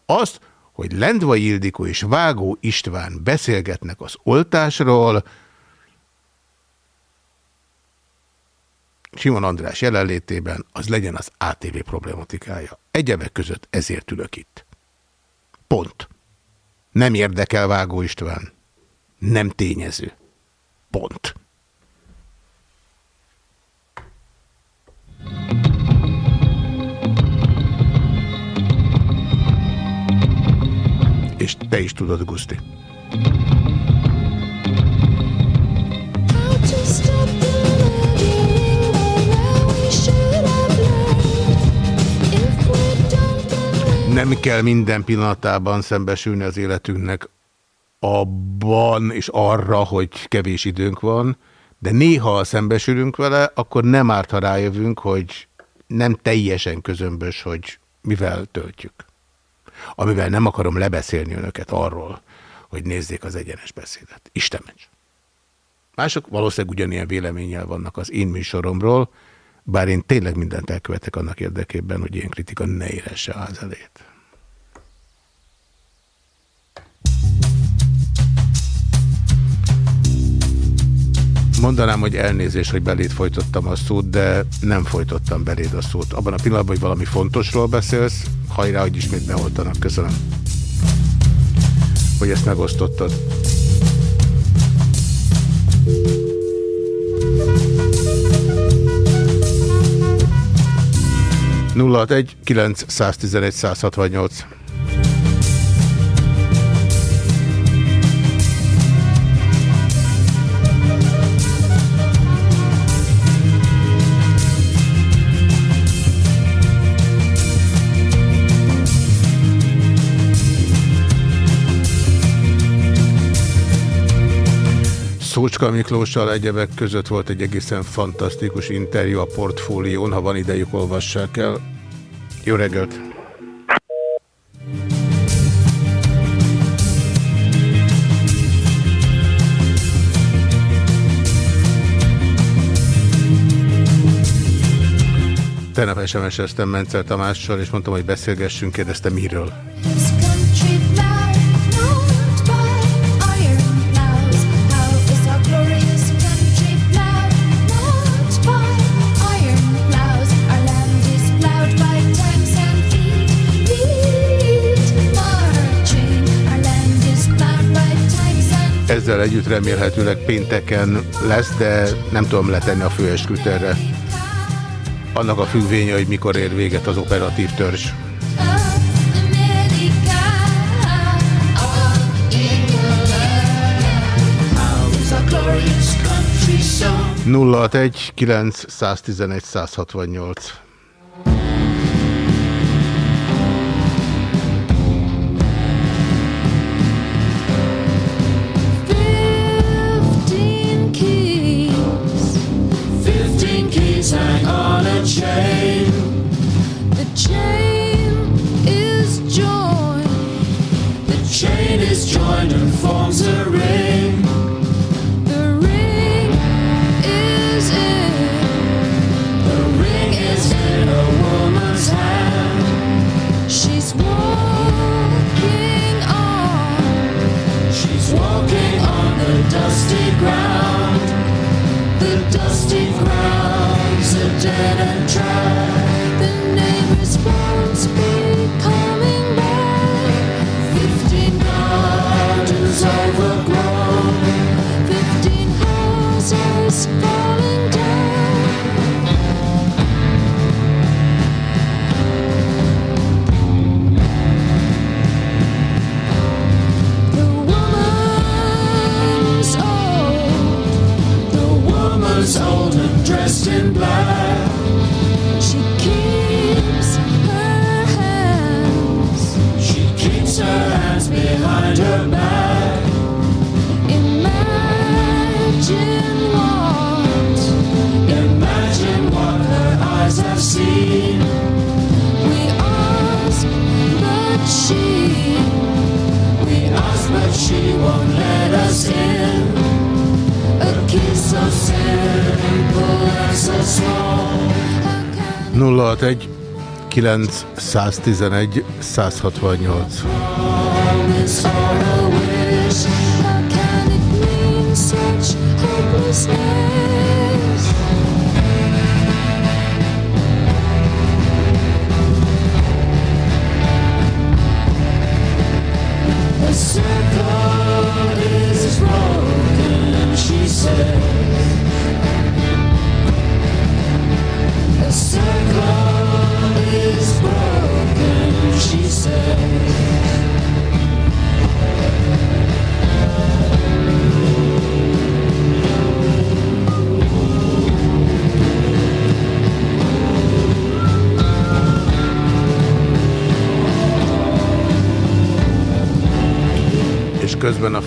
Azt, hogy Lendvai Ildikó és Vágó István beszélgetnek az oltásról, Simon András jelenlétében, az legyen az ATV problematikája. Egyebek között ezért ülök itt. Pont. Nem érdekel Vágó István. Nem tényező. Pont. És te is tudod, Guszti. Nem kell minden pillanatában szembesülni az életünknek abban és arra, hogy kevés időnk van, de néha, ha szembesülünk vele, akkor nem árt, ha rájövünk, hogy nem teljesen közömbös, hogy mivel töltjük. Amivel nem akarom lebeszélni önöket arról, hogy nézzék az egyenes beszédet. Isten ments. Mások valószínűleg ugyanilyen véleménnyel vannak az én műsoromról, bár én tényleg mindent elkövetek annak érdekében, hogy ilyen kritika ne éresse a ház elét. Mondanám, hogy elnézés, hogy beléd folytottam a szót, de nem folytottam beléd a szót. Abban a pillanatban, hogy valami fontosról beszélsz, hajrá, hogy ismét beoltanak. Köszönöm. Hogy ezt megosztottad. nulla egy 911 168 Szócska Miklóssal egyebek között volt egy egészen fantasztikus interjú a portfólión, ha van idejük, olvassák el. Jó reggelt! Tegnap SMS-eztem Mencer Tamással, és mondtam, hogy beszélgessünk, kérdezte miről. Ezzel együtt remélhetőleg pénteken lesz, de nem tudom letenni a főesküterre. Annak a függvénye, hogy mikor ér véget az operatív törzs. nulla egy 911 168 The forms 911 168.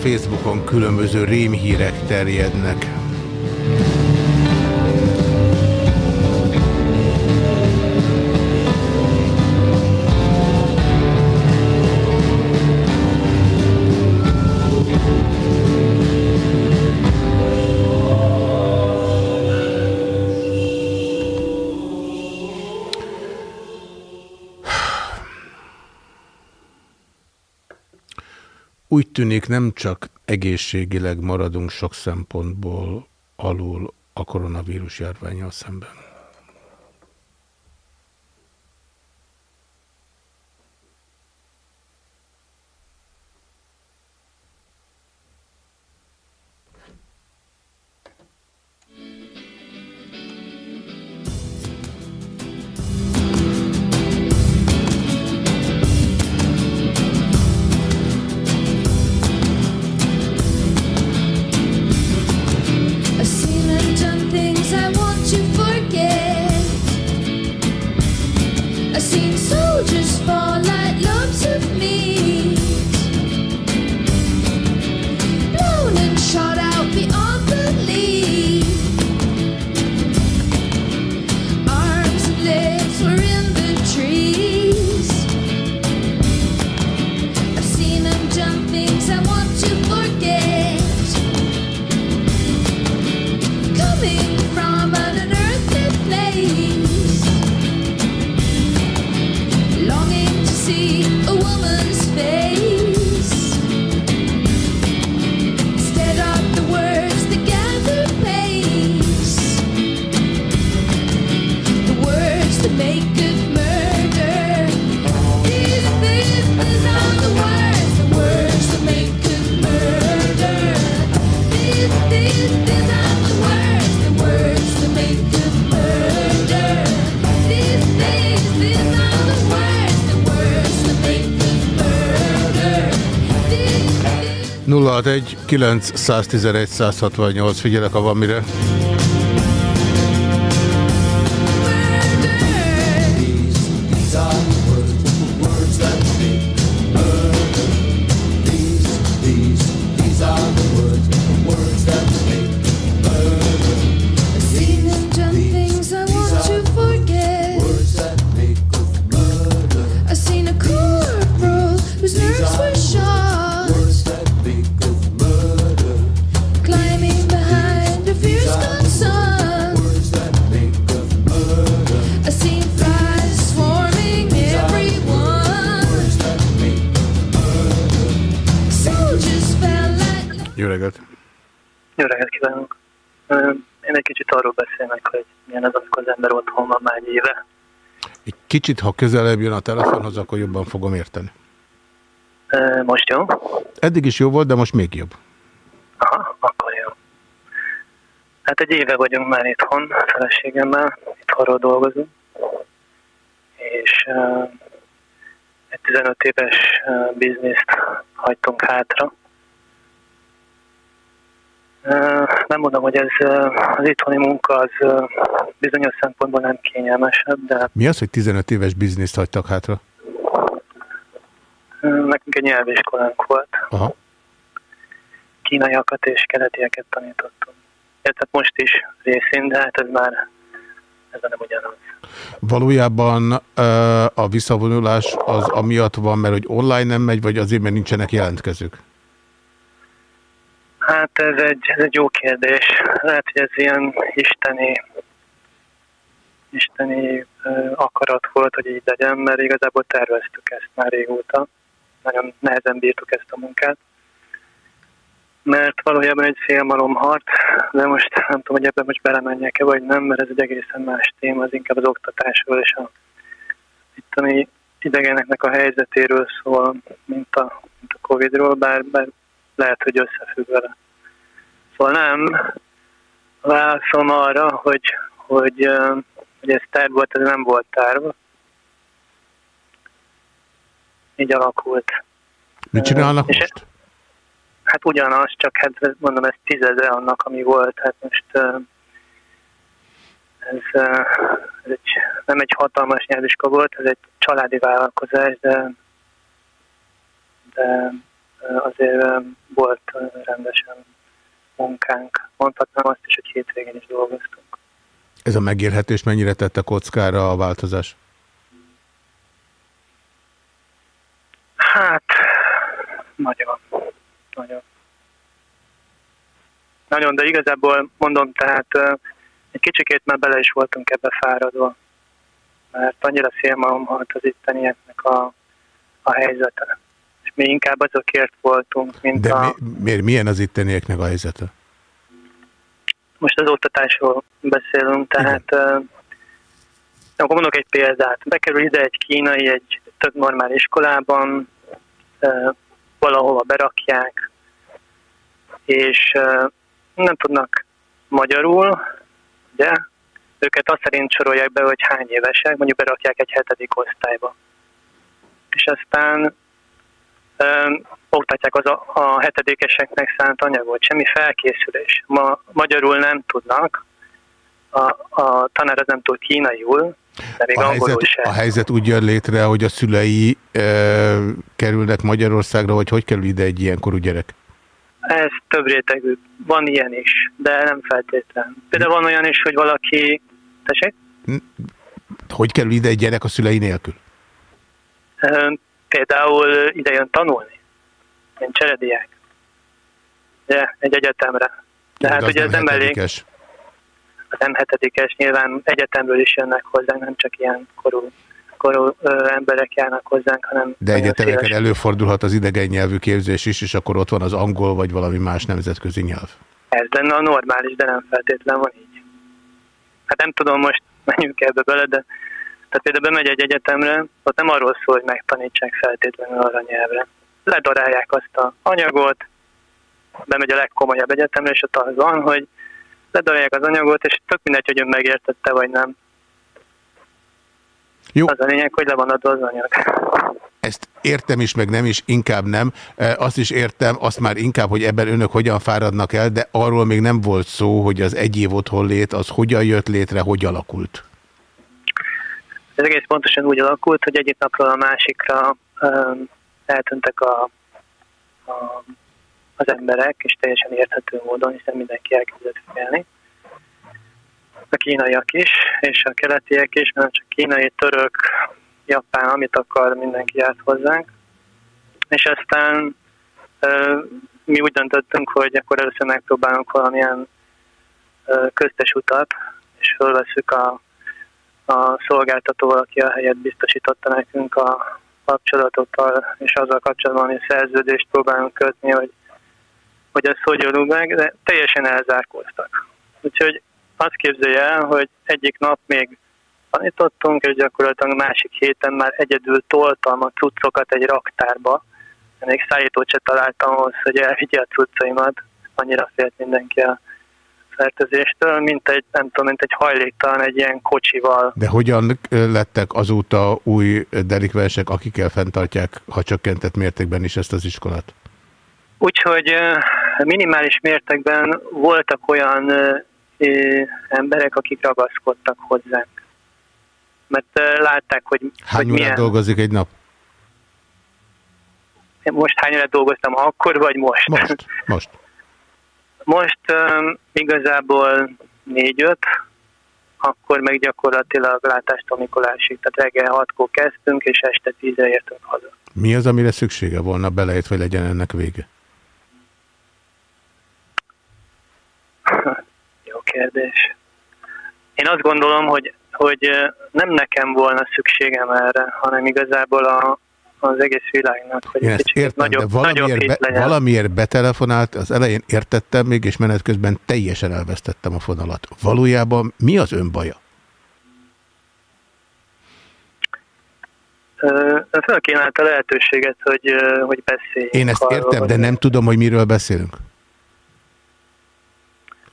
Facebookon különböző rémhírek terjednek. Úgy tűnik nem csak egészségileg maradunk sok szempontból alul a koronavírus járványal szemben. 061 911 168, figyelek, ha van mire. Kicsit, ha közelebb jön a telefonhoz, akkor jobban fogom érteni. Most jó? Eddig is jó volt, de most még jobb. Aha, akkor jó. Hát egy éve vagyunk már itthon, a feleségemmel, itthonról dolgozunk. És ö, egy 15 éves bizniszt hagytunk hátra. Nem mondom, hogy ez az itthoni munka az bizonyos szempontból nem kényelmesebb, de Mi az, hogy 15 éves bizniszt hagytak hátra? nekünk egy nyelviskolánk volt. Aha. kínaiakat és keletieket tanítottunk. Illetve most is részén, de hát ez már ez nem ugyanaz. Valójában a visszavonulás az amiatt van, mert hogy online nem megy, vagy azért, mert nincsenek jelentkezők? Hát ez egy, ez egy jó kérdés. Lehet, hogy ez ilyen isteni isteni akarat volt, hogy így legyen, mert igazából terveztük ezt már régóta. Nagyon nehezen bírtuk ezt a munkát. Mert valójában egy félmalomharc, de most nem tudom, hogy ebben most belemenjek-e vagy nem, mert ez egy egészen más téma, az inkább az oktatásról és a itteni idegeneknek a helyzetéről szól, mint a, mint a Covid-ról, bár, bár lehet, hogy összefügg vele. Szóval nem. Válaszom arra, hogy, hogy, hogy ez terv volt, ez nem volt terv. Így alakult. Mit csinálnak És- most? Hát ugyanaz, csak hát mondom, ez tizede annak, ami volt. Hát most ez, ez egy, nem egy hatalmas nyelviska volt, ez egy családi vállalkozás, de, de azért volt rendesen munkánk. Mondhatnám azt is, hogy hétvégén is dolgoztunk. Ez a megélhetés mennyire tette kockára a változás? Hát, nagyon. Nagyon. Nagyon, de igazából mondom, tehát egy kicsikét már bele is voltunk ebbe fáradva. Mert annyira szélmalom halt az ittenieknek a, a helyzete. Mi inkább azokért voltunk, mint De a... mi, miért, milyen az ittenieknek a helyzete? Most az oktatásról beszélünk, tehát uh, akkor mondok egy példát. Bekerül ide egy kínai, egy tök normál iskolában, uh, valahova berakják, és uh, nem tudnak magyarul, ugye? Őket azt szerint sorolják be, hogy hány évesek, mondjuk berakják egy hetedik osztályba. És aztán oktatják az a, a hetedikeseknek szánt anyagot, semmi felkészülés. Ma magyarul nem tudnak, a, a tanár az nem tud kínaiul, de még A helyzet, sem. a helyzet úgy jön létre, hogy a szülei e, kerülnek Magyarországra, vagy hogy kerül ide egy ilyenkorú gyerek? Ez több rétegű. Van ilyen is, de nem feltétlen. Például van olyan is, hogy valaki... Tessék? Hogy kerül ide egy gyerek a szülei nélkül? Például ide jön tanulni. Mint cserediák. De, egy egyetemre. De hát ugye ez nem elég. az nem hetedikes, nyilván egyetemről is jönnek hozzánk, nem csak ilyen korú, korú ö, emberek járnak hozzánk, hanem De egyetemeken széles. előfordulhat az idegen nyelvű képzés is, és akkor ott van az angol, vagy valami más nemzetközi nyelv. Ez lenne a normális, de nem feltétlen van így. Hát nem tudom, most menjünk ebbe bele, de tehát például bemegy egy egyetemre, ott nem arról szól, hogy megtanítsák feltétlenül arra nyelvre. Ledarálják azt a anyagot, bemegy a legkomolyabb egyetemre, és ott az van, hogy ledarálják az anyagot, és tök mindegy, hogy ön megértette, vagy nem. Jó. Az a lényeg, hogy le van adva az anyag. Ezt értem is, meg nem is, inkább nem. E, Azt is értem, azt már inkább, hogy ebben önök hogyan fáradnak el, de arról még nem volt szó, hogy az egy év otthonlét az hogyan jött létre, hogy alakult. Ez egész pontosan úgy alakult, hogy egyik napról a másikra um, eltűntek a, a, az emberek, és teljesen érthető módon, hiszen mindenki elkezdett félni. A kínaiak is, és a keletiek is, nem csak kínai, török, japán, amit akar, mindenki járt hozzánk. És aztán mi úgy döntöttünk, hogy akkor először megpróbálunk valamilyen köztes utat, és fölveszük a a szolgáltatóval, aki a helyet biztosította nekünk a kapcsolatokkal, és azzal kapcsolatban, hogy szerződést próbálunk kötni, hogy, hogy ez hogy oldul meg, de teljesen elzárkóztak. Úgyhogy azt képzelje el, hogy egyik nap még tanítottunk, és gyakorlatilag másik héten már egyedül toltam a cuccokat egy raktárba. Még szállítót se találtam ahhoz, hogy elvigye a cuccaimat. Annyira félt mindenki a fertőzéstől, mint egy, nem tudom, mint egy hajléktalan, egy ilyen kocsival. De hogyan lettek azóta új delikvensek, akikkel fenntartják, ha csökkentett mértékben is ezt az iskolát? Úgyhogy minimális mértékben voltak olyan emberek, akik ragaszkodtak hozzánk. Mert látták, hogy, Hány hogy milyen... dolgozik egy nap? Most hány órát dolgoztam, akkor vagy most? Most. Most. Most um, igazából négy-öt, akkor meg gyakorlatilag látástól Mikolásig, tehát reggel hatkor kezdtünk, és este tízre értünk haza. Mi az, amire szüksége volna belejött, hogy legyen ennek vége? (laughs) Jó kérdés. Én azt gondolom, hogy, hogy nem nekem volna szükségem erre, hanem igazából a, az egész világnak, hogy Én ezt kicsit értem, nagyobb, valamiért, be, legyen. valamiért betelefonált, az elején értettem még, és menet közben teljesen elvesztettem a fonalat. Valójában mi az ön baja? Ö, Fölkínálta lehetőséget, hogy, hogy beszéljünk Én ezt arról, értem, de nem tudom, hogy miről beszélünk.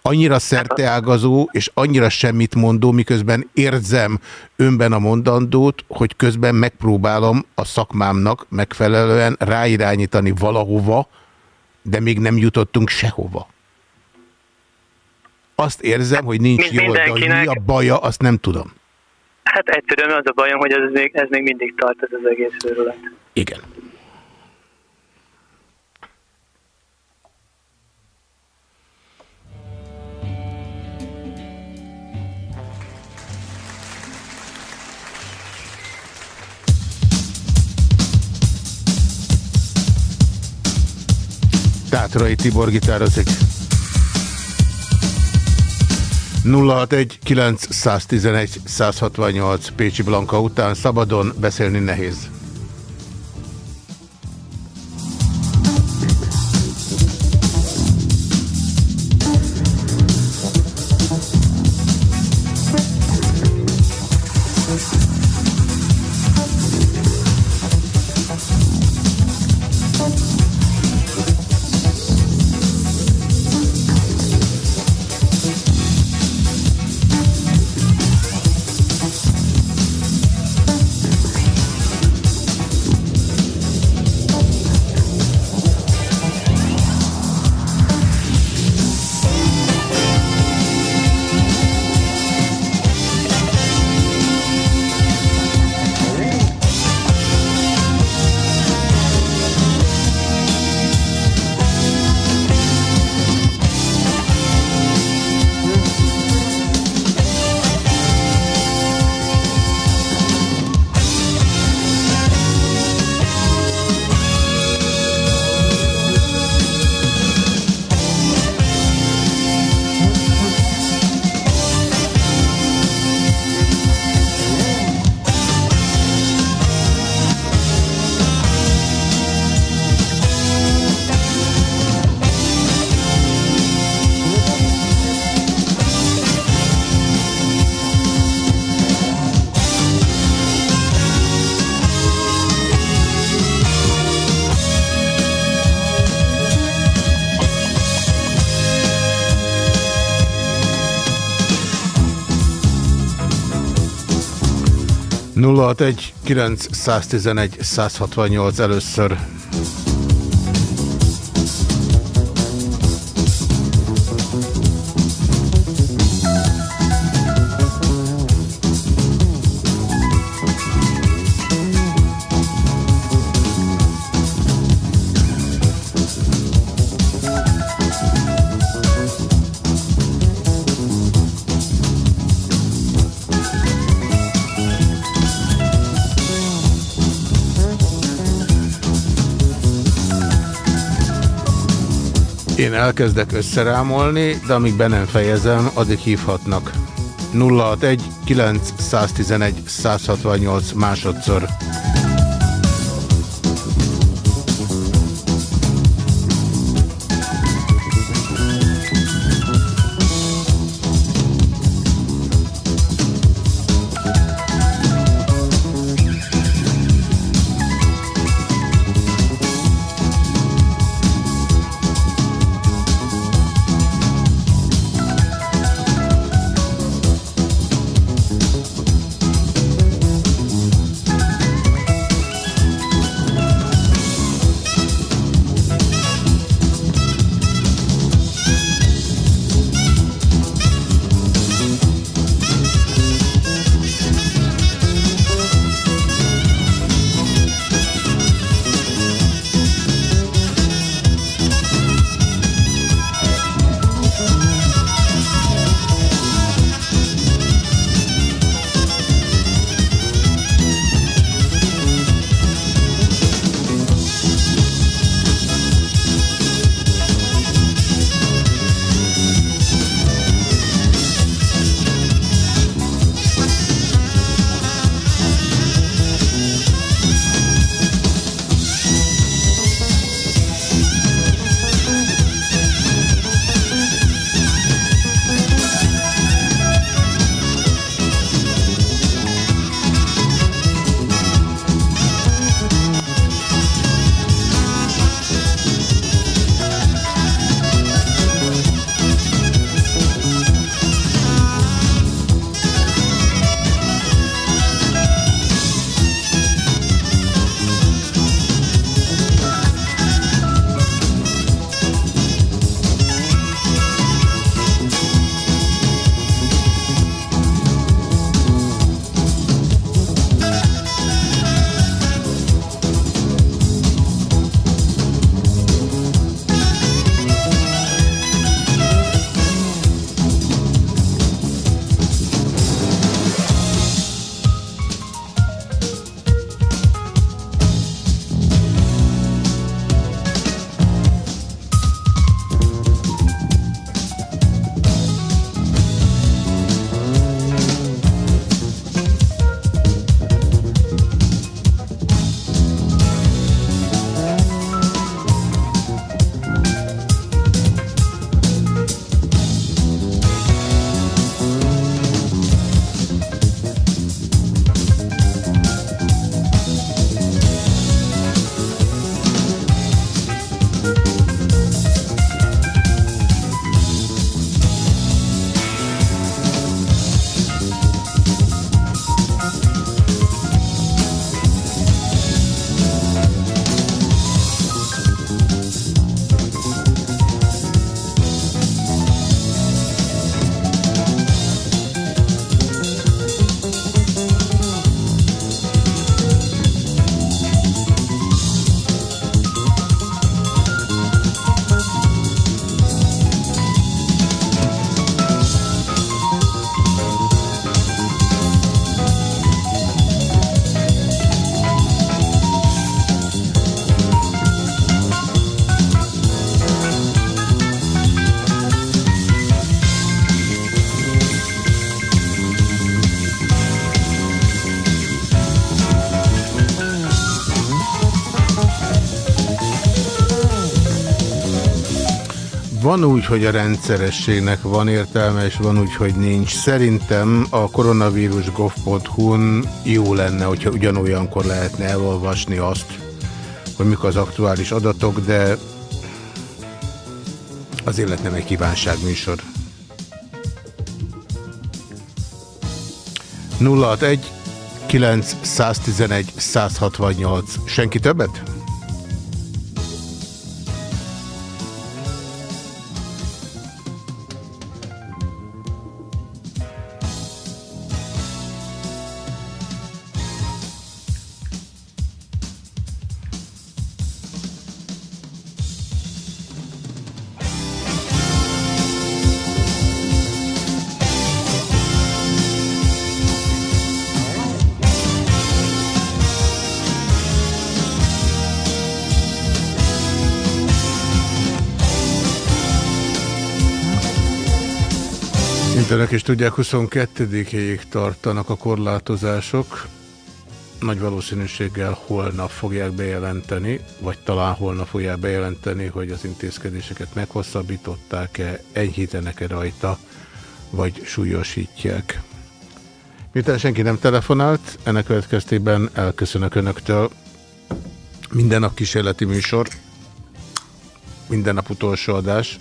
Annyira szerteágazó, és annyira semmit mondó, miközben érzem önben a mondandót, hogy közben megpróbálom a szakmámnak megfelelően ráirányítani valahova, de még nem jutottunk sehova. Azt érzem, hogy nincs Mint jól, de hogy mi a baja, azt nem tudom. Hát egyszerűen az a bajom, hogy ez még, ez még mindig tart ez az egész őrület. Igen. Tátrai Tibor gitározik. 061 911 168 Pécsi Blanka után szabadon beszélni nehéz. Nulla hat egy 911 168 először. Elkezdek összerámolni, de amíg be nem fejezem, addig hívhatnak. 061 911 168 másodszor. Van úgy, hogy a rendszerességnek van értelme, és van úgy, hogy nincs. Szerintem a koronavírus.gov.hu-n jó lenne, hogyha ugyanolyankor lehetne elolvasni azt, hogy mik az aktuális adatok, de az élet nem egy kívánságműsor. 061 911 168. Senki többet? Önök is tudják, 22-ig tartanak a korlátozások. Nagy valószínűséggel holnap fogják bejelenteni, vagy talán holnap fogják bejelenteni, hogy az intézkedéseket meghosszabbították-e, enyhítenek-e rajta, vagy súlyosítják. Miután senki nem telefonált, ennek következtében elköszönök önöktől. Minden nap kísérleti műsor, minden nap utolsó adás.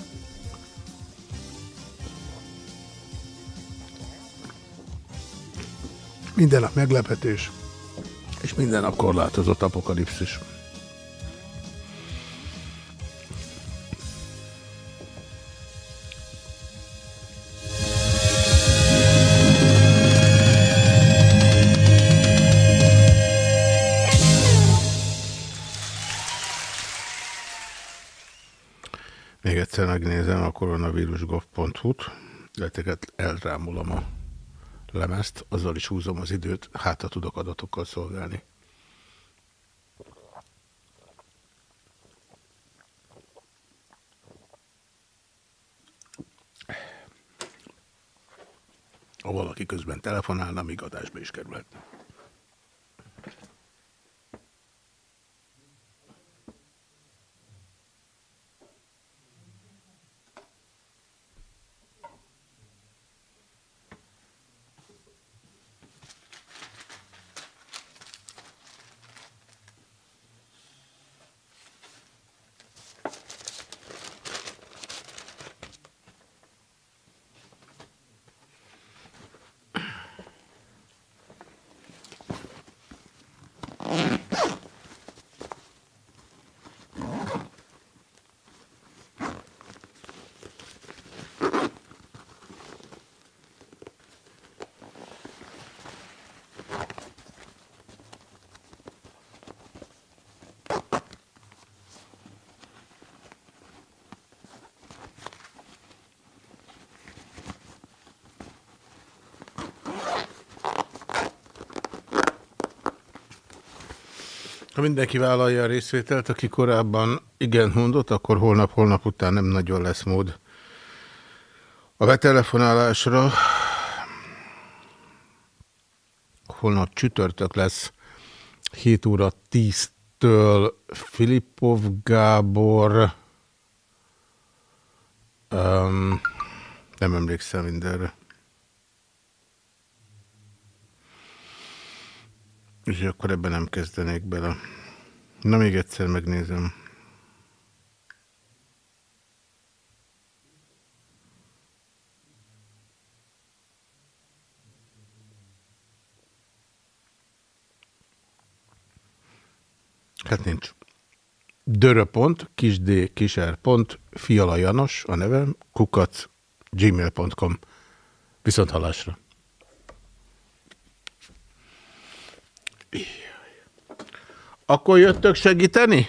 Minden nap meglepetés, és minden nap korlátozott apokalipszis. Még egyszer megnézem a koronavírus.gov.hu-t, illetve elrámulom a lemezt, azzal is húzom az időt, hát ha tudok adatokkal szolgálni. Ha valaki közben telefonálna, még adásba is kerülhetne. Mindenki vállalja a részvételt, aki korábban igen mondott, akkor holnap-holnap után nem nagyon lesz mód a betelefonálásra. Holnap csütörtök lesz 7 óra 10-től Filipov Gábor um, nem emlékszem mindenre. És akkor ebben nem kezdenék bele. Na, még egyszer megnézem. Hát nincs. Dörö.pont, kisd, kiser.pont, fiala Janos, a nevem, kukac, gmail.com. Viszont halásra. Akkor jöttök segíteni?